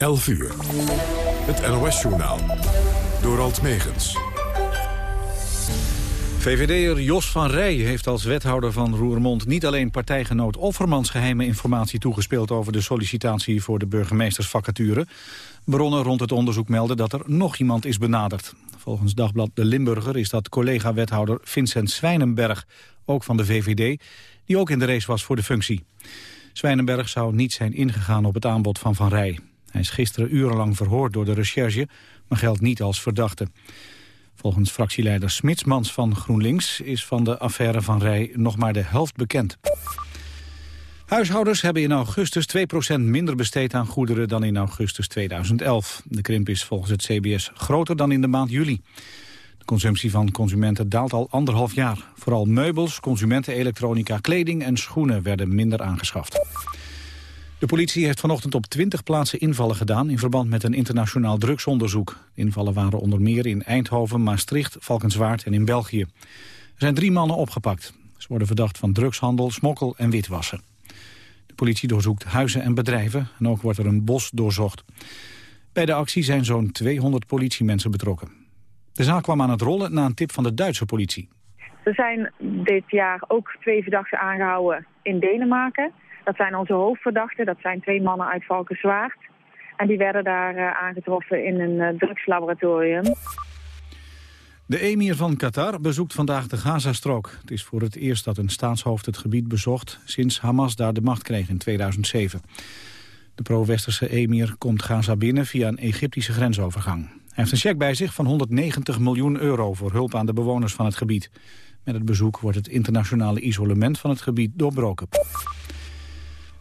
11 uur. Het NOS-journaal. Door Alt Megens. VVD'er Jos van Rij heeft als wethouder van Roermond... niet alleen partijgenoot Offermans geheime informatie toegespeeld... over de sollicitatie voor de burgemeestersvacature. Bronnen rond het onderzoek melden dat er nog iemand is benaderd. Volgens Dagblad De Limburger is dat collega-wethouder Vincent Zwijnenberg... ook van de VVD, die ook in de race was voor de functie. Zwijnenberg zou niet zijn ingegaan op het aanbod van Van Rij. Hij is gisteren urenlang verhoord door de recherche, maar geldt niet als verdachte. Volgens fractieleider Smitsmans van GroenLinks is van de affaire van Rij nog maar de helft bekend. Huishoudens hebben in augustus 2% minder besteed aan goederen dan in augustus 2011. De krimp is volgens het CBS groter dan in de maand juli. De consumptie van consumenten daalt al anderhalf jaar. Vooral meubels, consumentenelektronica, kleding en schoenen werden minder aangeschaft. De politie heeft vanochtend op 20 plaatsen invallen gedaan... in verband met een internationaal drugsonderzoek. De invallen waren onder meer in Eindhoven, Maastricht, Valkenswaard en in België. Er zijn drie mannen opgepakt. Ze worden verdacht van drugshandel, smokkel en witwassen. De politie doorzoekt huizen en bedrijven en ook wordt er een bos doorzocht. Bij de actie zijn zo'n 200 politiemensen betrokken. De zaak kwam aan het rollen na een tip van de Duitse politie. Er zijn dit jaar ook twee verdachten aangehouden in Denemarken... Dat zijn onze hoofdverdachten, dat zijn twee mannen uit Valkenswaard. En die werden daar uh, aangetroffen in een uh, drugslaboratorium. De emir van Qatar bezoekt vandaag de Gazastrook. Het is voor het eerst dat een staatshoofd het gebied bezocht... sinds Hamas daar de macht kreeg in 2007. De pro-westerse emir komt Gaza binnen via een Egyptische grensovergang. Hij heeft een cheque bij zich van 190 miljoen euro... voor hulp aan de bewoners van het gebied. Met het bezoek wordt het internationale isolement van het gebied doorbroken.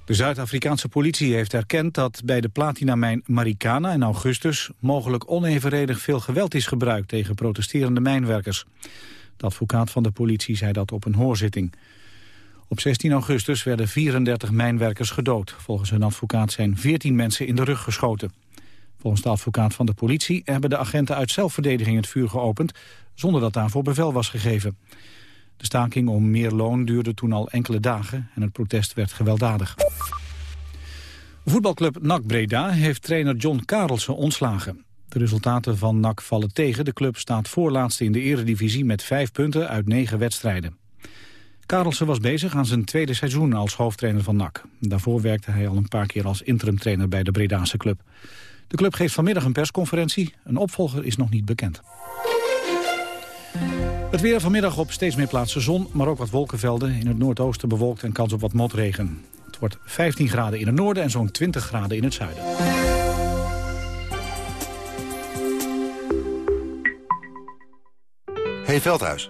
De Zuid-Afrikaanse politie heeft erkend dat bij de platinamijn Marikana in augustus mogelijk onevenredig veel geweld is gebruikt tegen protesterende mijnwerkers. De advocaat van de politie zei dat op een hoorzitting. Op 16 augustus werden 34 mijnwerkers gedood. Volgens hun advocaat zijn 14 mensen in de rug geschoten. Volgens de advocaat van de politie hebben de agenten uit zelfverdediging het vuur geopend... zonder dat daarvoor bevel was gegeven. De staking om meer loon duurde toen al enkele dagen en het protest werd gewelddadig. Voetbalclub NAC Breda heeft trainer John Karelsen ontslagen. De resultaten van NAC vallen tegen. De club staat voorlaatste in de eredivisie met vijf punten uit negen wedstrijden. Karelsen was bezig aan zijn tweede seizoen als hoofdtrainer van NAC. Daarvoor werkte hij al een paar keer als interimtrainer bij de Bredaanse club. De club geeft vanmiddag een persconferentie. Een opvolger is nog niet bekend. Het weer vanmiddag op steeds meer plaatsen zon, maar ook wat wolkenvelden. In het noordoosten bewolkt en kans op wat motregen. Het wordt 15 graden in het noorden en zo'n 20 graden in het zuiden. Hey Veldhuis.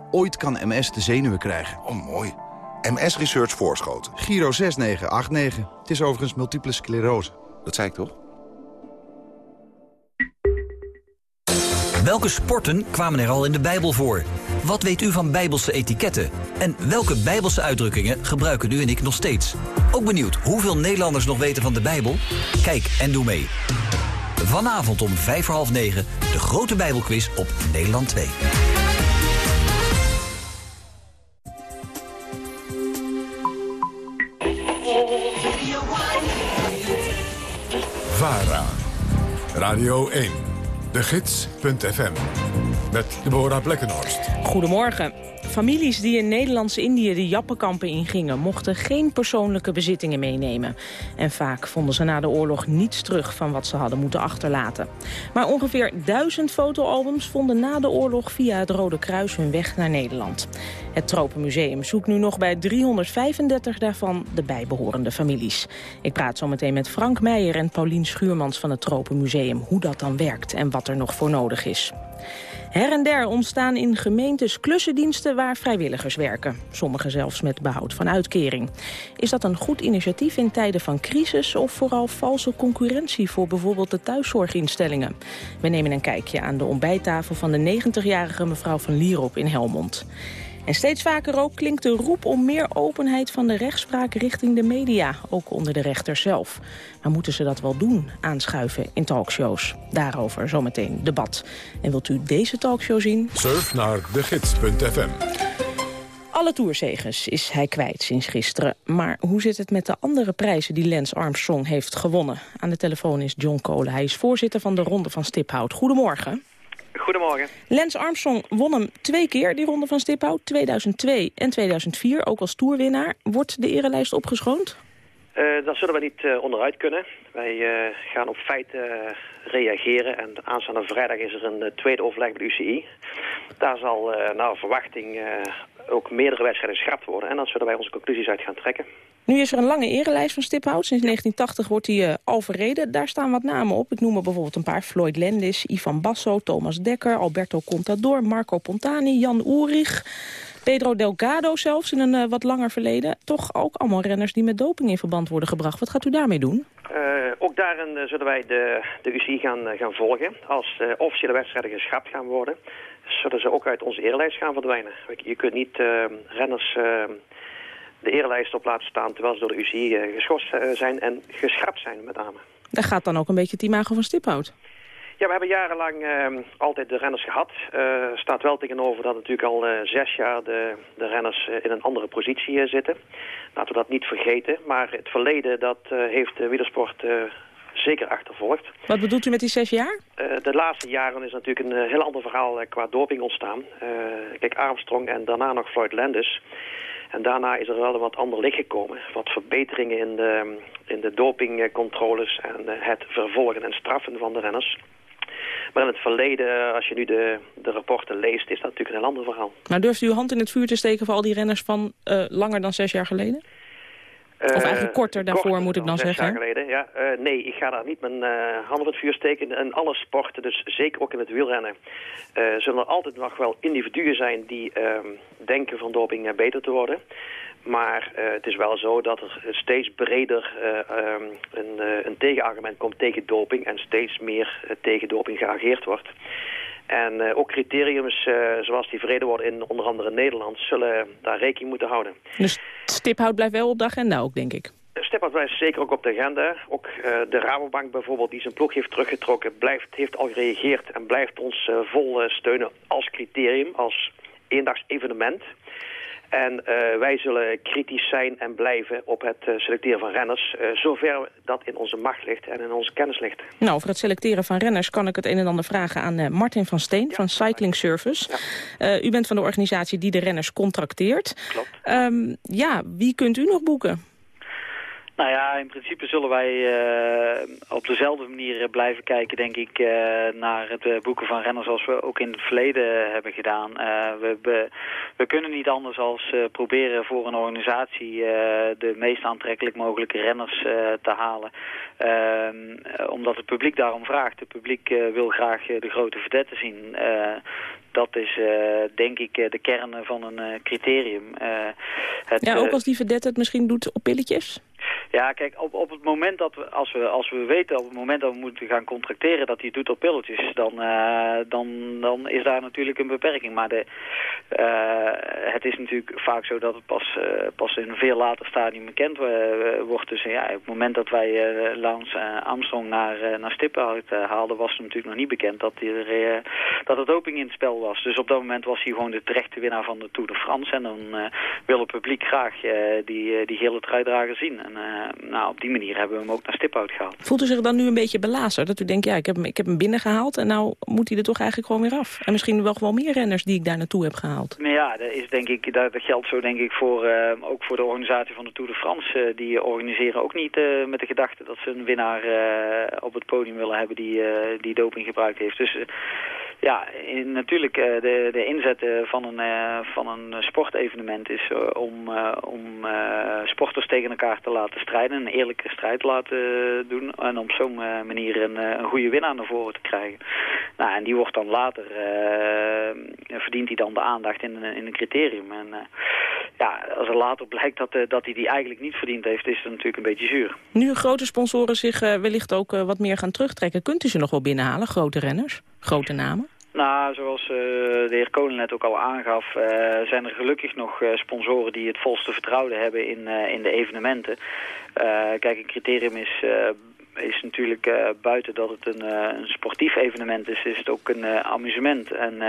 Ooit kan MS de zenuwen krijgen. Oh, mooi. MS Research Voorschoten. Giro 6989. Het is overigens multiple sclerose. Dat zei ik toch? Welke sporten kwamen er al in de Bijbel voor? Wat weet u van Bijbelse etiketten? En welke Bijbelse uitdrukkingen gebruiken u en ik nog steeds? Ook benieuwd hoeveel Nederlanders nog weten van de Bijbel? Kijk en doe mee. Vanavond om vijf voor half negen de grote Bijbelquiz op Nederland 2. Radio 1. De Gids.fm. Met Deborah Blekkenhorst. Goedemorgen. Families die in Nederlands-Indië de Jappenkampen ingingen... mochten geen persoonlijke bezittingen meenemen. En vaak vonden ze na de oorlog niets terug van wat ze hadden moeten achterlaten. Maar ongeveer duizend fotoalbums vonden na de oorlog... via het Rode Kruis hun weg naar Nederland. Het Tropenmuseum zoekt nu nog bij 335 daarvan de bijbehorende families. Ik praat zo meteen met Frank Meijer en Paulien Schuurmans van het Tropenmuseum... hoe dat dan werkt en wat er nog voor nodig is. Her en der ontstaan in gemeentes klussendiensten waar vrijwilligers werken. Sommigen zelfs met behoud van uitkering. Is dat een goed initiatief in tijden van crisis... of vooral valse concurrentie voor bijvoorbeeld de thuiszorginstellingen? We nemen een kijkje aan de ontbijttafel van de 90-jarige mevrouw van Lierop in Helmond. En steeds vaker ook klinkt de roep om meer openheid van de rechtspraak richting de media, ook onder de rechter zelf. Maar moeten ze dat wel doen, aanschuiven in talkshows? Daarover zometeen debat. En wilt u deze talkshow zien? Surf naar degids.fm. Alle toerzegens is hij kwijt sinds gisteren. Maar hoe zit het met de andere prijzen die Lance Armstrong heeft gewonnen? Aan de telefoon is John Kolen. Hij is voorzitter van de Ronde van Stiphout. Goedemorgen. Goedemorgen. Lance Armstrong won hem twee keer, die ronde van Stiphout. 2002 en 2004, ook als toerwinnaar. Wordt de erelijst opgeschoond? Uh, daar zullen we niet uh, onderuit kunnen. Wij uh, gaan op feiten reageren. En aanstaande vrijdag is er een tweede overleg met de UCI. Daar zal naar verwachting ook meerdere wedstrijden geschrapt worden. En dan zullen wij onze conclusies uit gaan trekken. Nu is er een lange erelijst van Stiphout. Sinds 1980 wordt hij al verreden. Daar staan wat namen op. Ik noem er bijvoorbeeld een paar. Floyd Landis, Ivan Basso, Thomas Dekker, Alberto Contador, Marco Pontani, Jan Oerig... Pedro Delgado zelfs in een uh, wat langer verleden. Toch ook allemaal renners die met doping in verband worden gebracht. Wat gaat u daarmee doen? Uh, ook daarin zullen wij de, de UCI gaan, gaan volgen. Als officiële wedstrijden geschrapt gaan worden... zullen ze ook uit onze eerlijst gaan verdwijnen. Je kunt niet renners de erelijst op laten staan... terwijl ze door de UCI geschorst zijn en geschrapt zijn met name. Daar gaat dan ook een beetje het imago van Stiphout. Ja, we hebben jarenlang uh, altijd de renners gehad. Uh, staat wel tegenover dat natuurlijk al uh, zes jaar de, de renners in een andere positie zitten. Laten we dat niet vergeten. Maar het verleden, dat heeft de wielersport zeker achtervolgd. Wat bedoelt u met die zes jaar? de laatste jaren is natuurlijk een heel ander verhaal qua doping ontstaan. kijk, Armstrong en daarna nog Floyd Landis... En daarna is er wel een wat ander licht gekomen. Wat verbeteringen in de, in de dopingcontroles en het vervolgen en straffen van de renners. Maar in het verleden, als je nu de, de rapporten leest, is dat natuurlijk een heel ander verhaal. Maar durft u uw hand in het vuur te steken voor al die renners van uh, langer dan zes jaar geleden? Of eigenlijk korter daarvoor, moet ik dan, dan zeggen. Jaar geleden, ja. Uh, nee, ik ga daar niet mijn uh, hand op het vuur steken. In alle sporten, dus zeker ook in het wielrennen... Uh, zullen er altijd nog wel individuen zijn die ehm, denken van doping beter te worden. Maar het is wel zo dat er steeds breder um, een, een, tegenargument komt tegen doping... en steeds meer tegen doping geageerd wordt. En ook criteriums zoals die verreden worden in onder andere Nederland... zullen daar rekening moeten houden. Dus stiphout blijft wel op de agenda ook, denk ik? Stiphout blijft zeker ook op de agenda. Ook de Rabobank bijvoorbeeld, die zijn ploeg heeft teruggetrokken... Blijft, heeft al gereageerd en blijft ons vol steunen als criterium, als eendags evenement... En uh, wij zullen kritisch zijn en blijven op het uh, selecteren van renners... Uh, zover dat in onze macht ligt en in onze kennis ligt. Nou, over het selecteren van renners kan ik het een en ander vragen aan Martin van Steen ja. van Cycling Service. Ja. u bent van de organisatie die de renners contracteert. Klopt. Um, ja, wie kunt u nog boeken? Nou ja, in principe zullen wij uh, op dezelfde manier blijven kijken, denk ik, uh, naar het boeken van renners zoals we ook in het verleden hebben gedaan. We, we, we, kunnen niet anders als proberen voor een organisatie de meest aantrekkelijk mogelijke renners te halen. Ehm, omdat het publiek daarom vraagt. Het publiek wil graag de grote verdetten zien dat is denk ik de kern van een criterium. het, ja, ook als die verdette het misschien doet op pilletjes? Ja, kijk, op, op het moment dat we, als we, als we weten, op het moment dat we moeten gaan contracteren dat hij het doet op pilletjes, dan, uh, dan, dan is daar natuurlijk een beperking. Maar de, uh, het is natuurlijk vaak zo dat het pas, uh, pas in een veel later stadium bekend wordt. Dus ja, op het moment dat wij Lance Armstrong naar, naar Stippen haalden, was het natuurlijk nog niet bekend dat, er, dat het doping in het spel was. Dus op dat moment was hij gewoon de terechte winnaar van de Tour de France. En dan wil het publiek graag die, die hele truidrager zien. En, uh, nou, op die manier hebben we hem ook naar Stiphout gehaald. Voelt u zich dan nu een beetje belazerd? Dat u denkt, ja, ik heb hem, ik heb hem binnengehaald en nou moet hij er toch eigenlijk gewoon weer af. En misschien wel gewoon meer renners die ik daar naartoe heb gehaald. Nou ja, dat, is, denk ik, dat, dat geldt zo denk ik voor, uh, ook voor de organisatie van de Tour de France. Uh, die organiseren ook niet met de gedachte dat ze een winnaar op het podium willen hebben die, die doping gebruikt heeft. Dus Ja, in, natuurlijk uh, de, de inzet uh, van een, uh, van een sportevenement is om, om sporters tegen elkaar te laten strijden. Een eerlijke strijd laten doen. En op zo'n manier een, een goede winnaar naar voren te krijgen. Nou, en die wordt dan later, verdient hij dan de aandacht in, in een criterium. En ja, als er later blijkt dat, dat hij die eigenlijk niet verdiend heeft, is het natuurlijk een beetje zuur. Nu grote sponsoren zich wellicht ook wat meer gaan terugtrekken, kunt u ze nog wel binnenhalen, grote renners? Grote namen? Nou, zoals de heer Kolen net ook al aangaf, zijn er gelukkig nog sponsoren die het volste vertrouwen hebben in, in de evenementen. kijk, een criterium is, is natuurlijk buiten dat het een, een, sportief evenement is, is het ook een amusement en,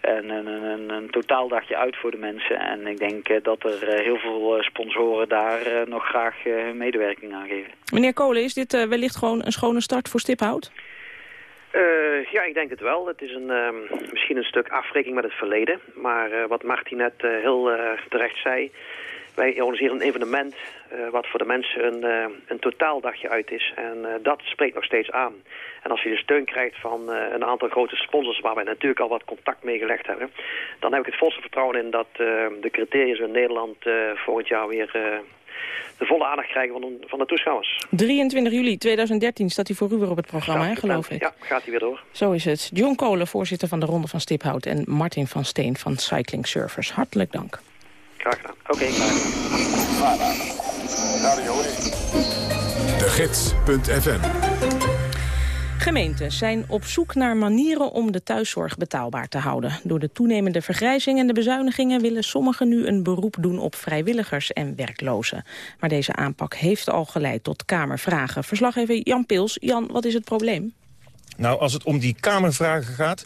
en een, een, een, totaaldagje uit voor de mensen. En ik denk dat er heel veel sponsoren daar nog graag hun medewerking aan geven. Meneer Kolen, is dit wellicht gewoon een schone start voor Stiphout? Uh, ja, ik denk het wel. Het is een, uh, misschien een stuk afrekening met het verleden. Maar uh, wat Martin net uh, heel terecht zei... wij organiseren een evenement wat voor de mensen een, een totaaldagje uit is. En dat spreekt nog steeds aan. En als je de steun krijgt van een aantal grote sponsors... waar wij natuurlijk al wat contact mee gelegd hebben... dan heb ik het volste vertrouwen in dat de criteria in Nederland volgend jaar weer de volle aandacht krijgen van de, van de toeschouwers. 23 juli 2013 staat hij voor u weer op het programma, hè, geloof ik. Ja, gaat hij weer door. Zo is het. John Kolen, voorzitter van de Ronde van Stiphout... en Martin van Steen van Cycling Surfers. Hartelijk dank. Graag gedaan. Oké, okay, graag De Gids.fm Gemeenten zijn op zoek naar manieren om de thuiszorg betaalbaar te houden. Door de toenemende vergrijzing en de bezuinigingen willen sommigen nu een beroep doen op vrijwilligers en werklozen. Maar deze aanpak heeft al geleid tot Kamervragen. Verslaggever Jan Pils. Jan, wat is het probleem? Nou, als het om die Kamervragen gaat...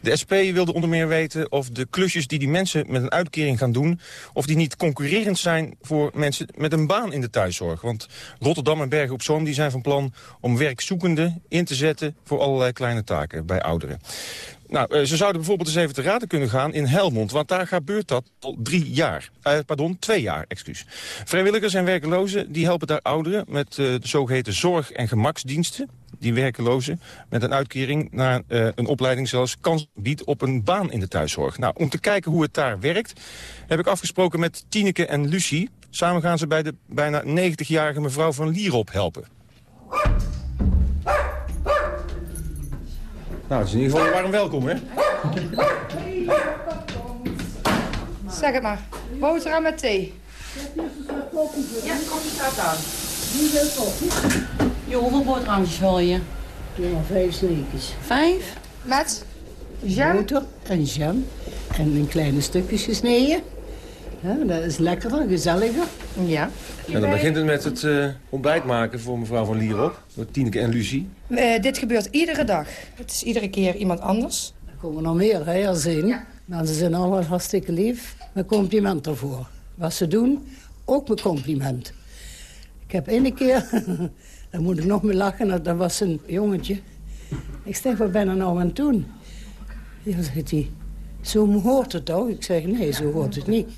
De SP wilde onder meer weten of de klusjes die die mensen met een uitkering gaan doen... of die niet concurrerend zijn voor mensen met een baan in de thuiszorg. Want Rotterdam en Bergen op Zoom die zijn van plan om werkzoekenden in te zetten... voor allerlei kleine taken bij ouderen. Nou, eh, ze zouden bijvoorbeeld eens even te raden kunnen gaan in Helmond. Want daar gebeurt dat al drie jaar. Uh, pardon, twee jaar, excuus. Vrijwilligers en werkelozen die helpen daar ouderen met uh, de zogeheten zorg- en gemaksdiensten. Die werkelozen met een uitkering naar uh, een opleiding zelfs kans biedt op een baan in de thuiszorg. Nou, om te kijken hoe het daar werkt, heb ik afgesproken met Tineke en Lucie. Samen gaan ze bij de bijna 90-jarige mevrouw van Lierop helpen. Nou, het is in ieder geval warm welkom, hè? Zeg het maar. Boterham met thee. Ja, koffie staat aan. Wie wil koffie? Je, hoeveel boterhammetjes wil je? Ja, vijf sneetjes. Vijf? Met? Jam? Boter en jam. En in kleine stukjes gesneden. Ja, dat is lekkerder, gezelliger. Ja. En dan begint het met het uh, ontbijt maken voor mevrouw van Lierop. Door Tineke en Lucie. Uh, dit gebeurt iedere dag. Het is iedere keer iemand anders. Er komen nog meer hè, als in. Ja. Mensen zijn allemaal hartstikke lief. Met compliment ervoor. Wat ze doen, ook met compliment. Ik heb ene keer, daar moet ik nog mee lachen, dat was een jongetje. Ik zeg, wat ben je nou aan het doen? Ja, zegt hij, zo hoort het toch? Ik zeg, nee, zo hoort het niet.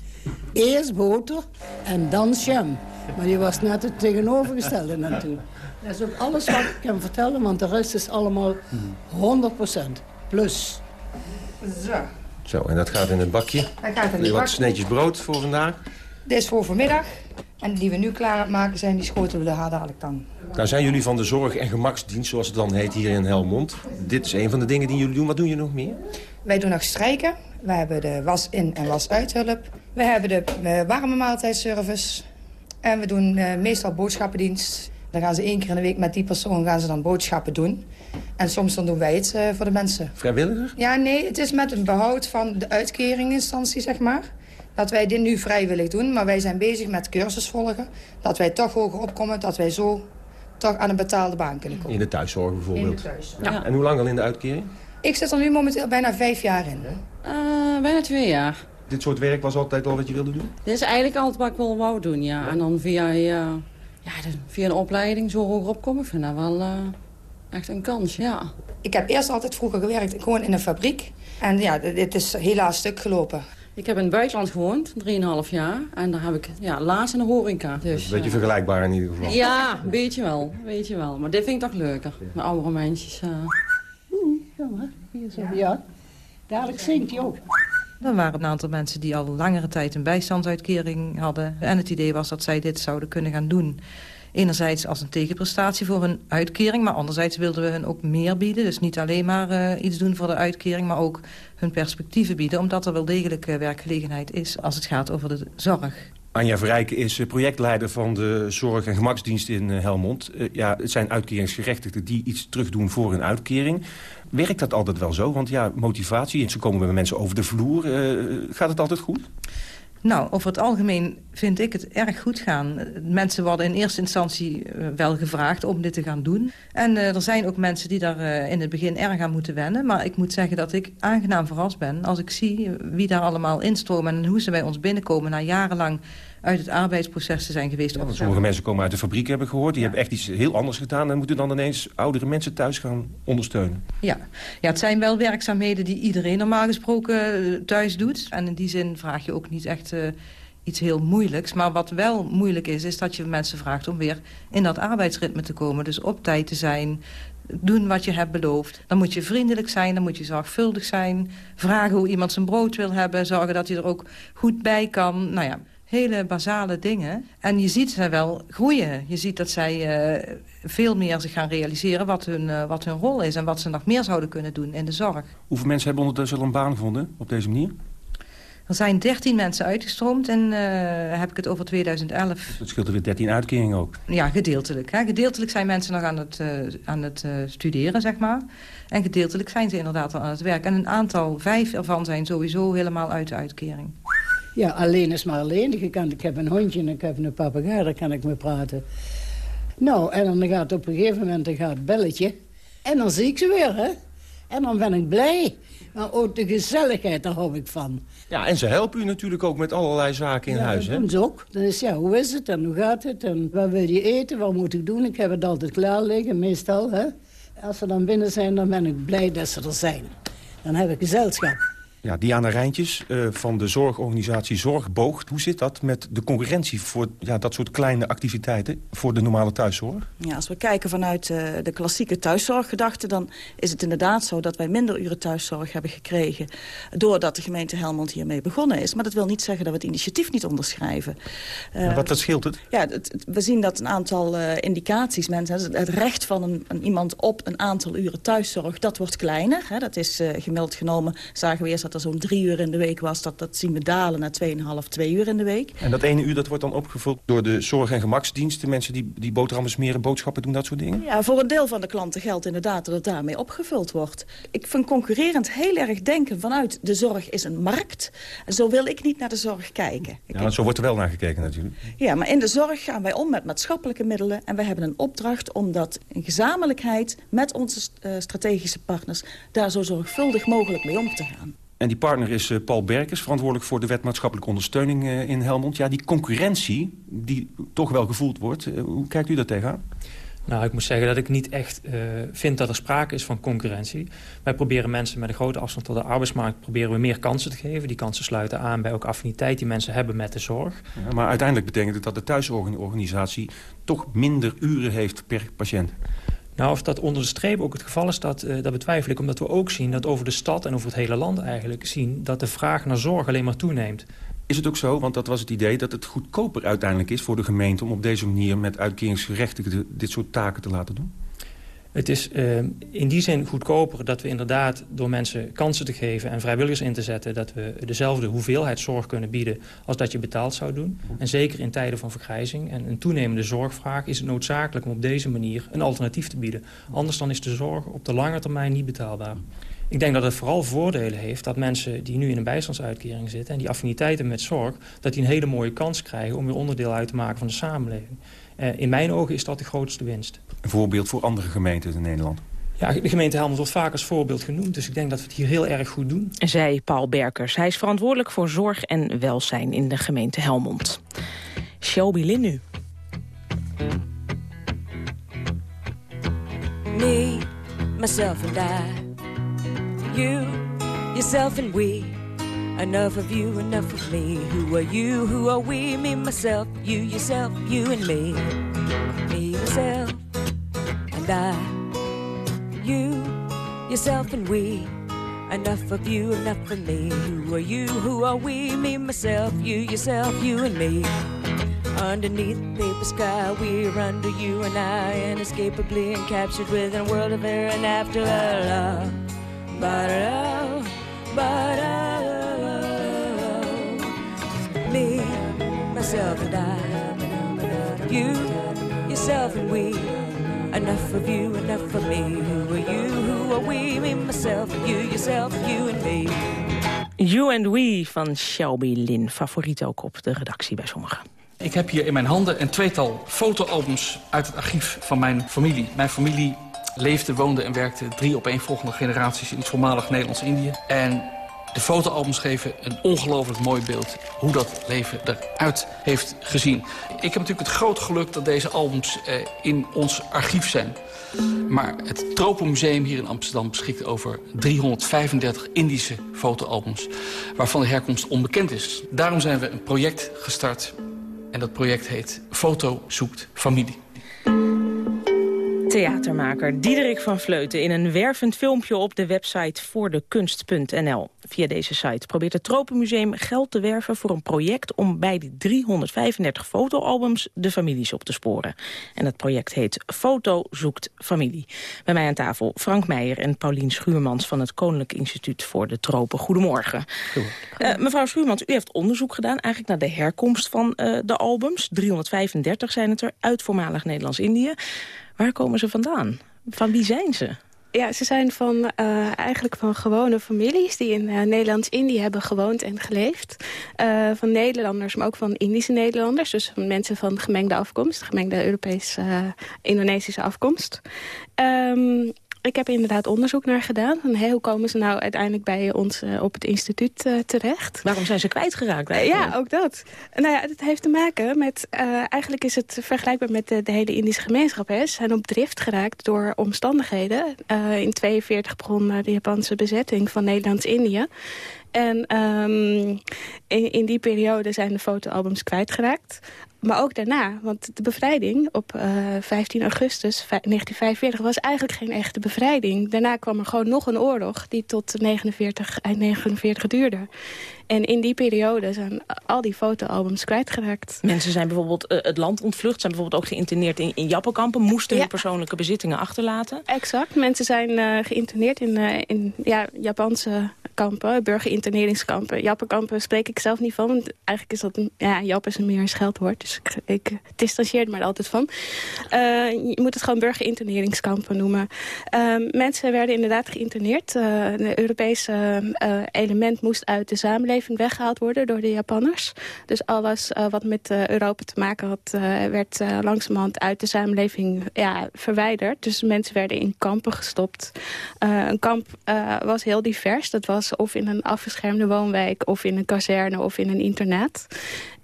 Eerst boter en dan jam. Maar die was net het tegenovergestelde natuurlijk. Dat is ook alles wat ik kan vertellen, want de rest is allemaal 100% plus. Zo. Zo, en dat gaat in het bakje. Dat gaat in het Wat sneetjes brood voor vandaag. Dit is voor vanmiddag. En die we nu klaar aan het maken zijn, die schoten we er dadelijk dan. Nou zijn jullie van de zorg- en gemaksdienst, zoals het dan heet hier in Helmond. Dit is een van de dingen die jullie doen. Wat doen jullie nog meer? Wij doen nog strijken. We hebben de was-in- en was-uithulp. We hebben de uh, warme maaltijdservice. En we doen uh, meestal boodschappendienst. Dan gaan ze één keer in de week met die persoon gaan ze dan boodschappen doen. En soms dan doen wij het uh, voor de mensen. Vrijwilliger? Ja, nee, het is met een behoud van de uitkeringinstantie, zeg maar. Dat wij dit nu vrijwillig doen, maar wij zijn bezig met cursus volgen. Dat wij toch hoger opkomen, dat wij zo toch aan een betaalde baan kunnen komen. In de thuiszorg bijvoorbeeld? In de thuis, ja. En hoe lang al in de uitkering? Ik zit er nu momenteel bijna vijf jaar in. Uh, bijna twee jaar. Dit soort werk was altijd al wat je wilde doen? Dit is eigenlijk altijd wat ik wel wou doen, ja. En dan via, uh, ja, via een opleiding zo hoger opkomen, ik vind dat wel uh, echt een kans, ja. Ik heb eerst altijd vroeger gewerkt, gewoon in een fabriek. En ja, dit is helaas stuk gelopen. Ik heb in het buitenland gewoond, 3,5 jaar. En daar heb ik ja, laatst in de horeca. Dus, een beetje vergelijkbaar in ieder geval. Ja, een beetje wel, weet je wel. Maar dit vind ik toch leuker. Met oudere mensen. Uh... Ja, hè? Hier zo, ja. Dadelijk zingt hij ook. Dan waren een aantal mensen die al langere tijd een bijstandsuitkering hadden. En het idee was dat zij dit zouden kunnen gaan doen. Enerzijds als een tegenprestatie voor hun uitkering... maar anderzijds wilden we hun ook meer bieden. Dus niet alleen maar uh, iets doen voor de uitkering... maar ook hun perspectieven bieden... omdat er wel degelijk uh, werkgelegenheid is als het gaat over de zorg. Anja Verrijken is eh, projectleider van de zorg- en gemaksdienst in Helmond. Uh, ja, het zijn uitkeringsgerechtigden die iets terugdoen voor hun uitkering. Werkt dat altijd wel zo? Want ja, motivatie, en ze komen bij mensen over de vloer. Gaat het altijd goed? Nou, over het algemeen vind ik het erg goed gaan. Mensen worden in eerste instantie wel gevraagd om dit te gaan doen. En uh, er zijn ook mensen die daar uh, in het begin erg aan moeten wennen. Maar ik moet zeggen dat ik aangenaam verrast ben als ik zie wie daar allemaal instromen... en hoe ze bij ons binnenkomen na jarenlang uit het arbeidsproces te zijn geweest. Ja, sommige mensen komen uit de fabriek, hebben gehoord. Die hebben echt iets heel anders gedaan... en moeten dan ineens oudere mensen thuis gaan ondersteunen. Ja. ja, het zijn wel werkzaamheden die iedereen normaal gesproken thuis doet. En in die zin vraag je ook niet echt... Uh, iets heel moeilijks. Maar wat wel moeilijk is, is dat je mensen vraagt om weer in dat arbeidsritme te komen. Dus op tijd te zijn, doen wat je hebt beloofd. Dan moet je vriendelijk zijn, dan moet je zorgvuldig zijn. Vragen hoe iemand zijn brood wil hebben, zorgen dat hij er ook goed bij kan. Nou ja, hele basale dingen. En je ziet ze wel groeien. Je ziet dat zij uh, veel meer zich gaan realiseren wat hun, uh, wat hun rol is... en wat ze nog meer zouden kunnen doen in de zorg. Hoeveel mensen hebben ondertussen al een baan gevonden op deze manier? Er zijn 13 mensen uitgestroomd en uh, heb ik het over 2011. Dat scheelt er weer 13 uitkeringen ook? Ja, gedeeltelijk. Hè. Gedeeltelijk zijn mensen nog aan het, aan het studeren, zeg maar. En gedeeltelijk zijn ze inderdaad al aan het werk. En een aantal, vijf ervan zijn sowieso helemaal uit de uitkering. Ja, alleen is maar alleen. Ik, kan, ik heb een hondje en ik heb een papegaai, daar kan ik mee praten. Nou, en dan gaat op een gegeven moment dan gaat het belletje. En dan zie ik ze weer, hè. En dan ben ik blij. Maar ook de gezelligheid, daar hou ik van. Ja, en ze helpen u natuurlijk ook met allerlei zaken in ja, huis, hè? Ja, ze ook. Dan is ja, hoe is het en hoe gaat het en wat wil je eten, wat moet ik doen? Ik heb het altijd klaar liggen, meestal, hè. Als ze dan binnen zijn, dan ben ik blij dat ze er zijn. Dan heb ik gezelschap. Ja, Diana Rijntjes uh, van de zorgorganisatie Zorgboogt. Hoe zit dat met de concurrentie voor ja, dat soort kleine activiteiten... voor de normale thuiszorg? Ja, als we kijken vanuit uh, de klassieke thuiszorggedachte... dan is het inderdaad zo dat wij minder uren thuiszorg hebben gekregen... doordat de gemeente Helmond hiermee begonnen is. Maar dat wil niet zeggen dat we het initiatief niet onderschrijven. Uh, wat, wat scheelt het? Ja, het, we zien dat een aantal indicaties... Mensen, het recht van een, een, iemand op een aantal uren thuiszorg... dat wordt kleiner. Hè, dat is gemiddeld genomen, zagen we eerst dat er zo'n drie uur in de week was... dat, dat zien we dalen naar 2,5, twee uur in de week. En dat ene uur dat wordt dan opgevuld door de zorg- en gemaksdiensten... mensen die, die boterhammen smeren, boodschappen doen, dat soort dingen? Ja, voor een deel van de klanten geldt inderdaad dat het daarmee opgevuld wordt. Ik vind concurrerend heel erg denken vanuit de zorg is een markt. En zo wil ik niet naar de zorg kijken. Ja, want zo wordt er wel naar gekeken natuurlijk. Ja, maar in de zorg gaan wij om met maatschappelijke middelen... en wij hebben een opdracht om dat in gezamenlijkheid met onze uh, strategische partners... daar zo zorgvuldig mogelijk mee om te gaan. En die partner is uh, Paul Berkers, verantwoordelijk voor de wet maatschappelijke ondersteuning uh, in Helmond. Ja, die concurrentie die toch wel gevoeld wordt, uh, hoe kijkt u daar tegenaan? Nou, ik moet zeggen dat ik niet echt vind dat er sprake is van concurrentie. Wij proberen mensen met een grote afstand tot de arbeidsmarkt... proberen we meer kansen te geven. Die kansen sluiten aan bij ook affiniteit die mensen hebben met de zorg. Ja, maar uiteindelijk betekent het dat de thuisorganisatie... toch minder uren heeft per patiënt. Nou, of dat onder de streep ook het geval is, dat, uh, dat betwijfel ik. Omdat we ook zien dat over de stad en over het hele land eigenlijk zien... dat de vraag naar zorg alleen maar toeneemt. Is het ook zo, want dat was het idee, dat het goedkoper uiteindelijk is voor de gemeente... om op deze manier met uitkeringsgerechtigden dit soort taken te laten doen? Het is uh, in die zin goedkoper dat we inderdaad door mensen kansen te geven... en vrijwilligers in te zetten... dat we dezelfde hoeveelheid zorg kunnen bieden als dat je betaald zou doen. En zeker in tijden van vergrijzing en een toenemende zorgvraag... is het noodzakelijk om op deze manier een alternatief te bieden. Anders dan is de zorg op de lange termijn niet betaalbaar. Ik denk dat het vooral voordelen heeft dat mensen die nu in een bijstandsuitkering zitten... en die affiniteiten met zorg, dat die een hele mooie kans krijgen... om weer onderdeel uit te maken van de samenleving. Uh, in mijn ogen is dat de grootste winst. Een voorbeeld voor andere gemeenten in Nederland? Ja, de gemeente Helmond wordt vaak als voorbeeld genoemd. Dus ik denk dat we het hier heel erg goed doen. Zei Paul Berkers. Hij is verantwoordelijk voor zorg en welzijn in de gemeente Helmond. Shelby Lynn nu. Me, myself and I. You, yourself and we. Enough of you, enough of me. Who are you, who are we? Me, myself, you, yourself, you and me. Me, myself, and I. You, yourself, and we. Enough of you, enough of me. Who are you? Who are we? Me, myself, you, yourself, you, and me. Underneath the paper sky, we're under you and I, inescapably encaptured within a world of air and after love. But love, but love. Me, myself, and I. You, yourself, and we. Enough of you, enough of me. Who are you? Who are we? Me, myself, you, yourself, you, and me. You and We van Shelby Lynn. Favoriet ook op de redactie bij sommigen. Ik heb hier in mijn handen een tweetal fotoalbums uit het archief van mijn familie. Mijn familie leefde, woonde en werkte drie opeenvolgende generaties in het voormalig Nederlands-Indië. En de fotoalbums geven een ongelooflijk mooi beeld hoe dat leven eruit heeft gezien. Ik heb natuurlijk het grote geluk dat deze albums eh, in ons archief zijn. Maar het Tropenmuseum hier in Amsterdam beschikt over 335 Indische fotoalbums... waarvan de herkomst onbekend is. Daarom zijn we een project gestart en dat project heet Foto zoekt familie. Theatermaker Diederik van Vleuten in een wervend filmpje op de website voordekunst.nl. Via deze site probeert het Tropenmuseum geld te werven voor een project om bij die 335 fotoalbums de families op te sporen. En het project heet Foto zoekt familie. Bij mij aan tafel Frank Meijer en Paulien Schuurmans van het Koninklijk Instituut voor de Tropen. Goedemorgen. Uh, mevrouw Schuurmans, u heeft onderzoek gedaan eigenlijk naar de herkomst van uh, de albums. 335 zijn het er, uit voormalig Nederlands-Indië. Waar komen ze vandaan? Van wie zijn ze? Ja, ze zijn van, uh, eigenlijk van gewone families die in uh, Nederlands-Indië hebben gewoond en geleefd. Uh, van Nederlanders, maar ook van Indische Nederlanders. Dus van mensen van gemengde afkomst, gemengde Europees-Indonesische afkomst. Um, ik heb inderdaad onderzoek naar gedaan. Van, hey, hoe komen ze nou uiteindelijk bij ons uh, op het instituut uh, terecht? Waarom zijn ze kwijtgeraakt uh, ja, ook dat. Nou ja, het heeft te maken met... eigenlijk is het vergelijkbaar met de, de hele Indische gemeenschap. Hè. Ze zijn op drift geraakt door omstandigheden. in 1942 begon de Japanse bezetting van Nederlands-Indië. En um, in, in, die periode zijn de fotoalbums kwijtgeraakt. Maar ook daarna, want de bevrijding op uh, 15 augustus 1945 was eigenlijk geen echte bevrijding. Daarna kwam er gewoon nog een oorlog die tot 49, eind 49 duurde. En in die periode zijn al die fotoalbums kwijtgeraakt. Mensen zijn bijvoorbeeld uh, het land ontvlucht, zijn bijvoorbeeld ook geïnterneerd in, in jappenkampen, moesten ja. hun persoonlijke bezittelijk achterlaten. Exact, mensen zijn uh, geïnterneerd in, uh, in ja, Japanse kampen, burgerinterneringskampen. Jappenkampen spreek ik zelf niet van, want eigenlijk is dat, ja, Jap is een meer een scheldwoord, dus ik, ik distancieer me er altijd van. je moet het gewoon burgerinterneringskampen noemen. mensen werden inderdaad geïnterneerd. Het Europese element moest uit de samenleving weggehaald worden door de Japanners. Dus alles uh, wat met uh, Europa te maken had, uh, werd langzamerhand uit de samenleving ja, verwijderd. Dus mensen werden in kampen gestopt. een kamp was heel divers. Dat was of in een afgeschermde woonwijk, of in een kazerne, of in een internaat.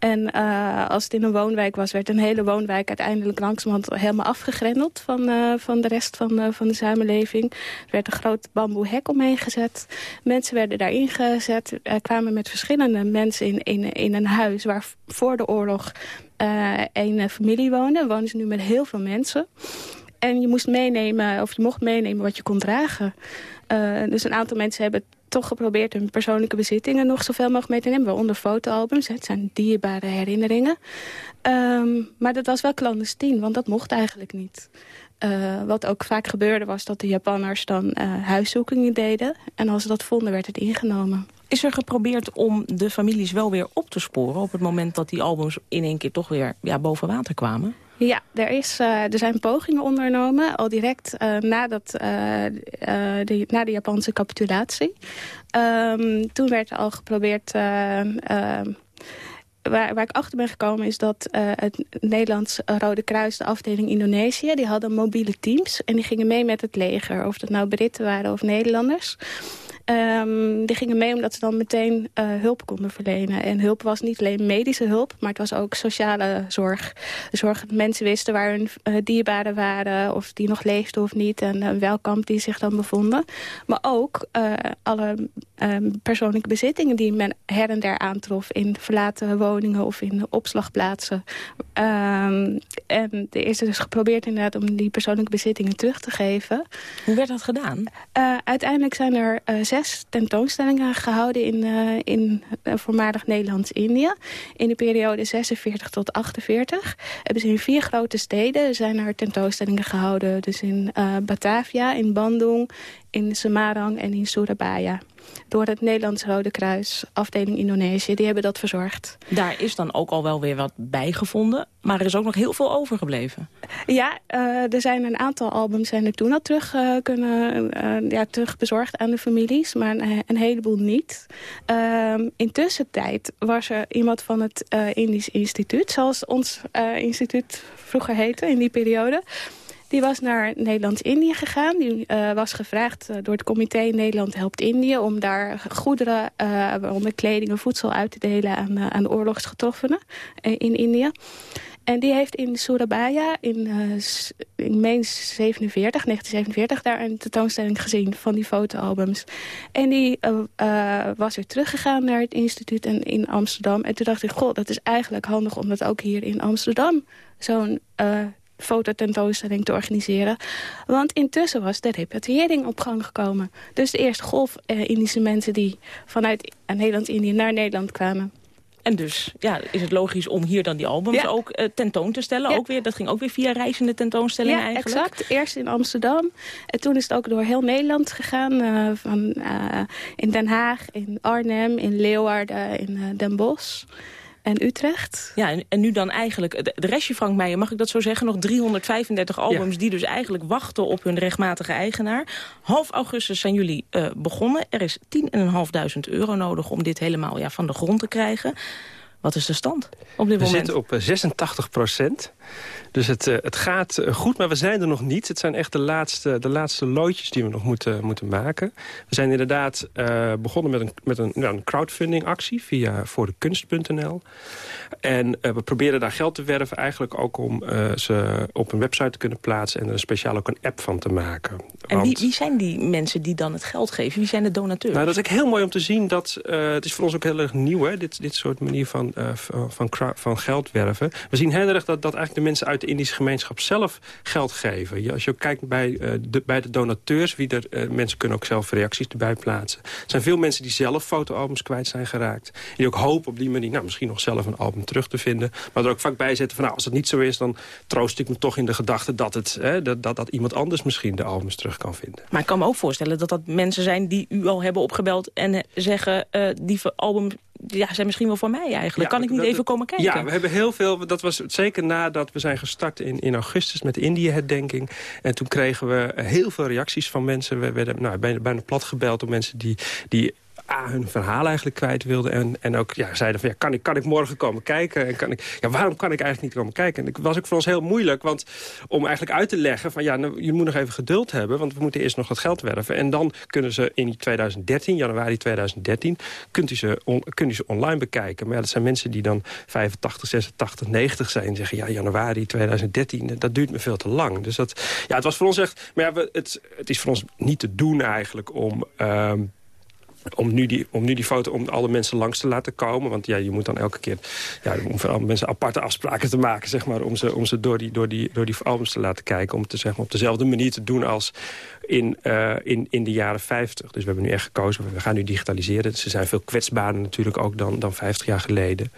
En uh, als het in een woonwijk was, werd een hele woonwijk uiteindelijk langzamerhand helemaal afgegrendeld van, uh, van de rest van, uh, van de samenleving. Er werd een groot bamboe hek omheen gezet. Mensen werden daarin gezet, kwamen met verschillende mensen in, in, in een huis waar voor de oorlog een familie woonde. Wonen ze nu met heel veel mensen. En je moest meenemen, of je mocht meenemen wat je kon dragen. dus een aantal mensen hebben toch geprobeerd hun persoonlijke bezittingen nog zoveel mogelijk mee te nemen. Waaronder fotoalbums. Het zijn dierbare herinneringen. Um, maar dat was wel clandestien, want dat mocht eigenlijk niet. Uh, wat ook vaak gebeurde was dat de Japanners dan uh, huiszoekingen deden. En als ze dat vonden, werd het ingenomen. Is er geprobeerd om de families wel weer op te sporen... op het moment dat die albums in één keer toch weer ja, boven water kwamen? Ja, er, is, uh, er zijn pogingen ondernomen, al direct uh, nadat, uh, de, na de Japanse capitulatie. Um, toen werd al geprobeerd... Waar, waar, ik achter ben gekomen is dat het Nederlands Rode Kruis, de afdeling Indonesië, die hadden mobiele teams en die gingen mee met het leger. Of dat nou Britten waren of Nederlanders. Ehm, die gingen mee omdat ze dan meteen uh, hulp konden verlenen. En hulp was niet alleen medische hulp, maar het was ook sociale zorg. Zorg dat mensen wisten waar hun uh, dierbaren waren... of die nog leefden of niet en uh, welk kamp die zich dan bevonden. Maar ook alle um, persoonlijke bezittingen die men her en der aantrof... in verlaten woningen of in opslagplaatsen. Um, en er is dus geprobeerd inderdaad om die persoonlijke bezittingen terug te geven. Hoe werd dat gedaan? uiteindelijk zijn er zes tentoonstellingen gehouden in, uh, in voormalig Nederlands-Indië. In de periode 46 tot 48 hebben ze in vier grote steden zijn er tentoonstellingen gehouden. Dus in Batavia, in Bandung, in Semarang en in Surabaya door het Nederlands Rode Kruis, afdeling Indonesië. Die hebben dat verzorgd. Daar is dan ook al wel weer wat bij gevonden, maar er is ook nog heel veel overgebleven. Ja, uh, er zijn een aantal albums zijn er toen al terug, uh, kunnen, uh, ja, terug bezorgd aan de families, maar een, een heleboel niet. Ehm, intussen tijd was er iemand van het Indisch Instituut, zoals ons instituut vroeger heette in die periode... Die was naar Nederlands-Indië gegaan. Die uh, was gevraagd uh, door het comité Nederland Helpt Indië... om daar goederen, uh, waaronder kleding en voedsel uit te delen aan, aan oorlogsgetroffenen in Indië. En die heeft in Surabaya in, in mei 47, 1947 daar een tentoonstelling gezien van die fotoalbums. En die was weer teruggegaan naar het instituut en in Amsterdam. En toen dacht ik, god, dat is eigenlijk handig om dat ook hier in Amsterdam zo'n fototentoonstelling te organiseren. Want intussen was de repatriëring op gang gekomen. Dus de eerste golf eh, Indische mensen die vanuit Nederland-Indië naar Nederland kwamen. En dus ja, is het logisch om hier dan die albums ja. ook uh, tentoon te stellen. Ja. Ook weer, dat ging ook weer via reizende tentoonstellingen ja, eigenlijk. exact. Eerst in Amsterdam. En toen is het ook door heel Nederland gegaan. Uh, van, uh, in Den Haag, in Arnhem, in Leeuwarden, in Den Bosch en Utrecht. Ja, en, en, nu dan eigenlijk, de, de restje Frank Meijer, mag ik dat zo zeggen? Nog 335 albums ja. die dus eigenlijk wachten op hun rechtmatige eigenaar. Half augustus zijn jullie uh, begonnen. Er is 10.500 euro nodig om dit helemaal ja, van de grond te krijgen. Wat is de stand op dit we moment? We zitten op 86 procent. Dus het, uh, het gaat uh, goed, maar we zijn er nog niet. Het zijn echt de laatste, de laatste loodjes die we nog moeten, moeten maken. We zijn inderdaad uh, begonnen met een, met een, nou, een crowdfunding actie via voordekunst.nl. En we proberen daar geld te werven eigenlijk ook om ze op een website te kunnen plaatsen... en er speciaal ook een app van te maken. En Want, wie, wie zijn die mensen die dan het geld geven? Wie zijn de donateurs? Nou, dat is heel mooi om te zien. Dat, het is voor ons ook heel erg nieuw, hè, dit, dit soort manier van, van, van, van geld werven. We zien heel erg dat, dat eigenlijk de mensen uit de Indische gemeenschap zelf geld geven. Als je ook kijkt bij, uh, de, bij de donateurs, wie er, uh, mensen kunnen ook zelf reacties erbij plaatsen. Er zijn veel mensen die zelf fotoalbums kwijt zijn geraakt. Die ook hopen op die manier nou, misschien nog zelf een album terug te vinden. Maar er ook vaak bij zetten van nou, als het niet zo is, dan troost ik me toch in de gedachte dat, het, hè, dat, dat, dat iemand anders misschien de albums terug kan vinden. Maar ik kan me ook voorstellen dat dat mensen zijn die u al hebben opgebeld en zeggen uh, die album ja, zijn misschien wel voor mij eigenlijk. Ja, kan ik niet dat, even komen kijken? Ja, we hebben heel veel... Dat was zeker nadat we zijn gestart in, in augustus met de Indië-herdenking. En toen kregen we heel veel reacties van mensen. We werden nou, bijna, bijna plat gebeld door mensen die, die A, hun verhaal eigenlijk kwijt wilden. En, en ook ja, zeiden van, ja, kan, ik, kan ik morgen komen kijken? En kan ik, ja, waarom kan ik eigenlijk niet komen kijken? En dat was ook voor ons heel moeilijk. Want om eigenlijk uit te leggen van, ja, nou, je moet nog even geduld hebben. Want we moeten eerst nog wat geld werven. En dan kunnen ze in 2013, januari 2013, kunt u ze, kunt u ze online bekijken. Maar dat zijn mensen die dan 85, 86, 90 zijn. En zeggen, ja, januari 2013, dat duurt me veel te lang. Dus dat, ja, het was voor ons echt... Maar ja, we, het, het is voor ons niet te doen eigenlijk om... Um, om nu, die, om nu die foto, om alle mensen langs te laten komen. Want ja, je moet dan elke keer, ja, om voor alle mensen aparte afspraken te maken, zeg maar. Om ze, om ze door, die, door, die, door die albums te laten kijken. Om het zeg maar, op dezelfde manier te doen als in, uh, in, in de jaren 50. Dus we hebben nu echt gekozen, we gaan nu digitaliseren. Ze zijn veel kwetsbaarder natuurlijk ook dan, dan 50 jaar geleden.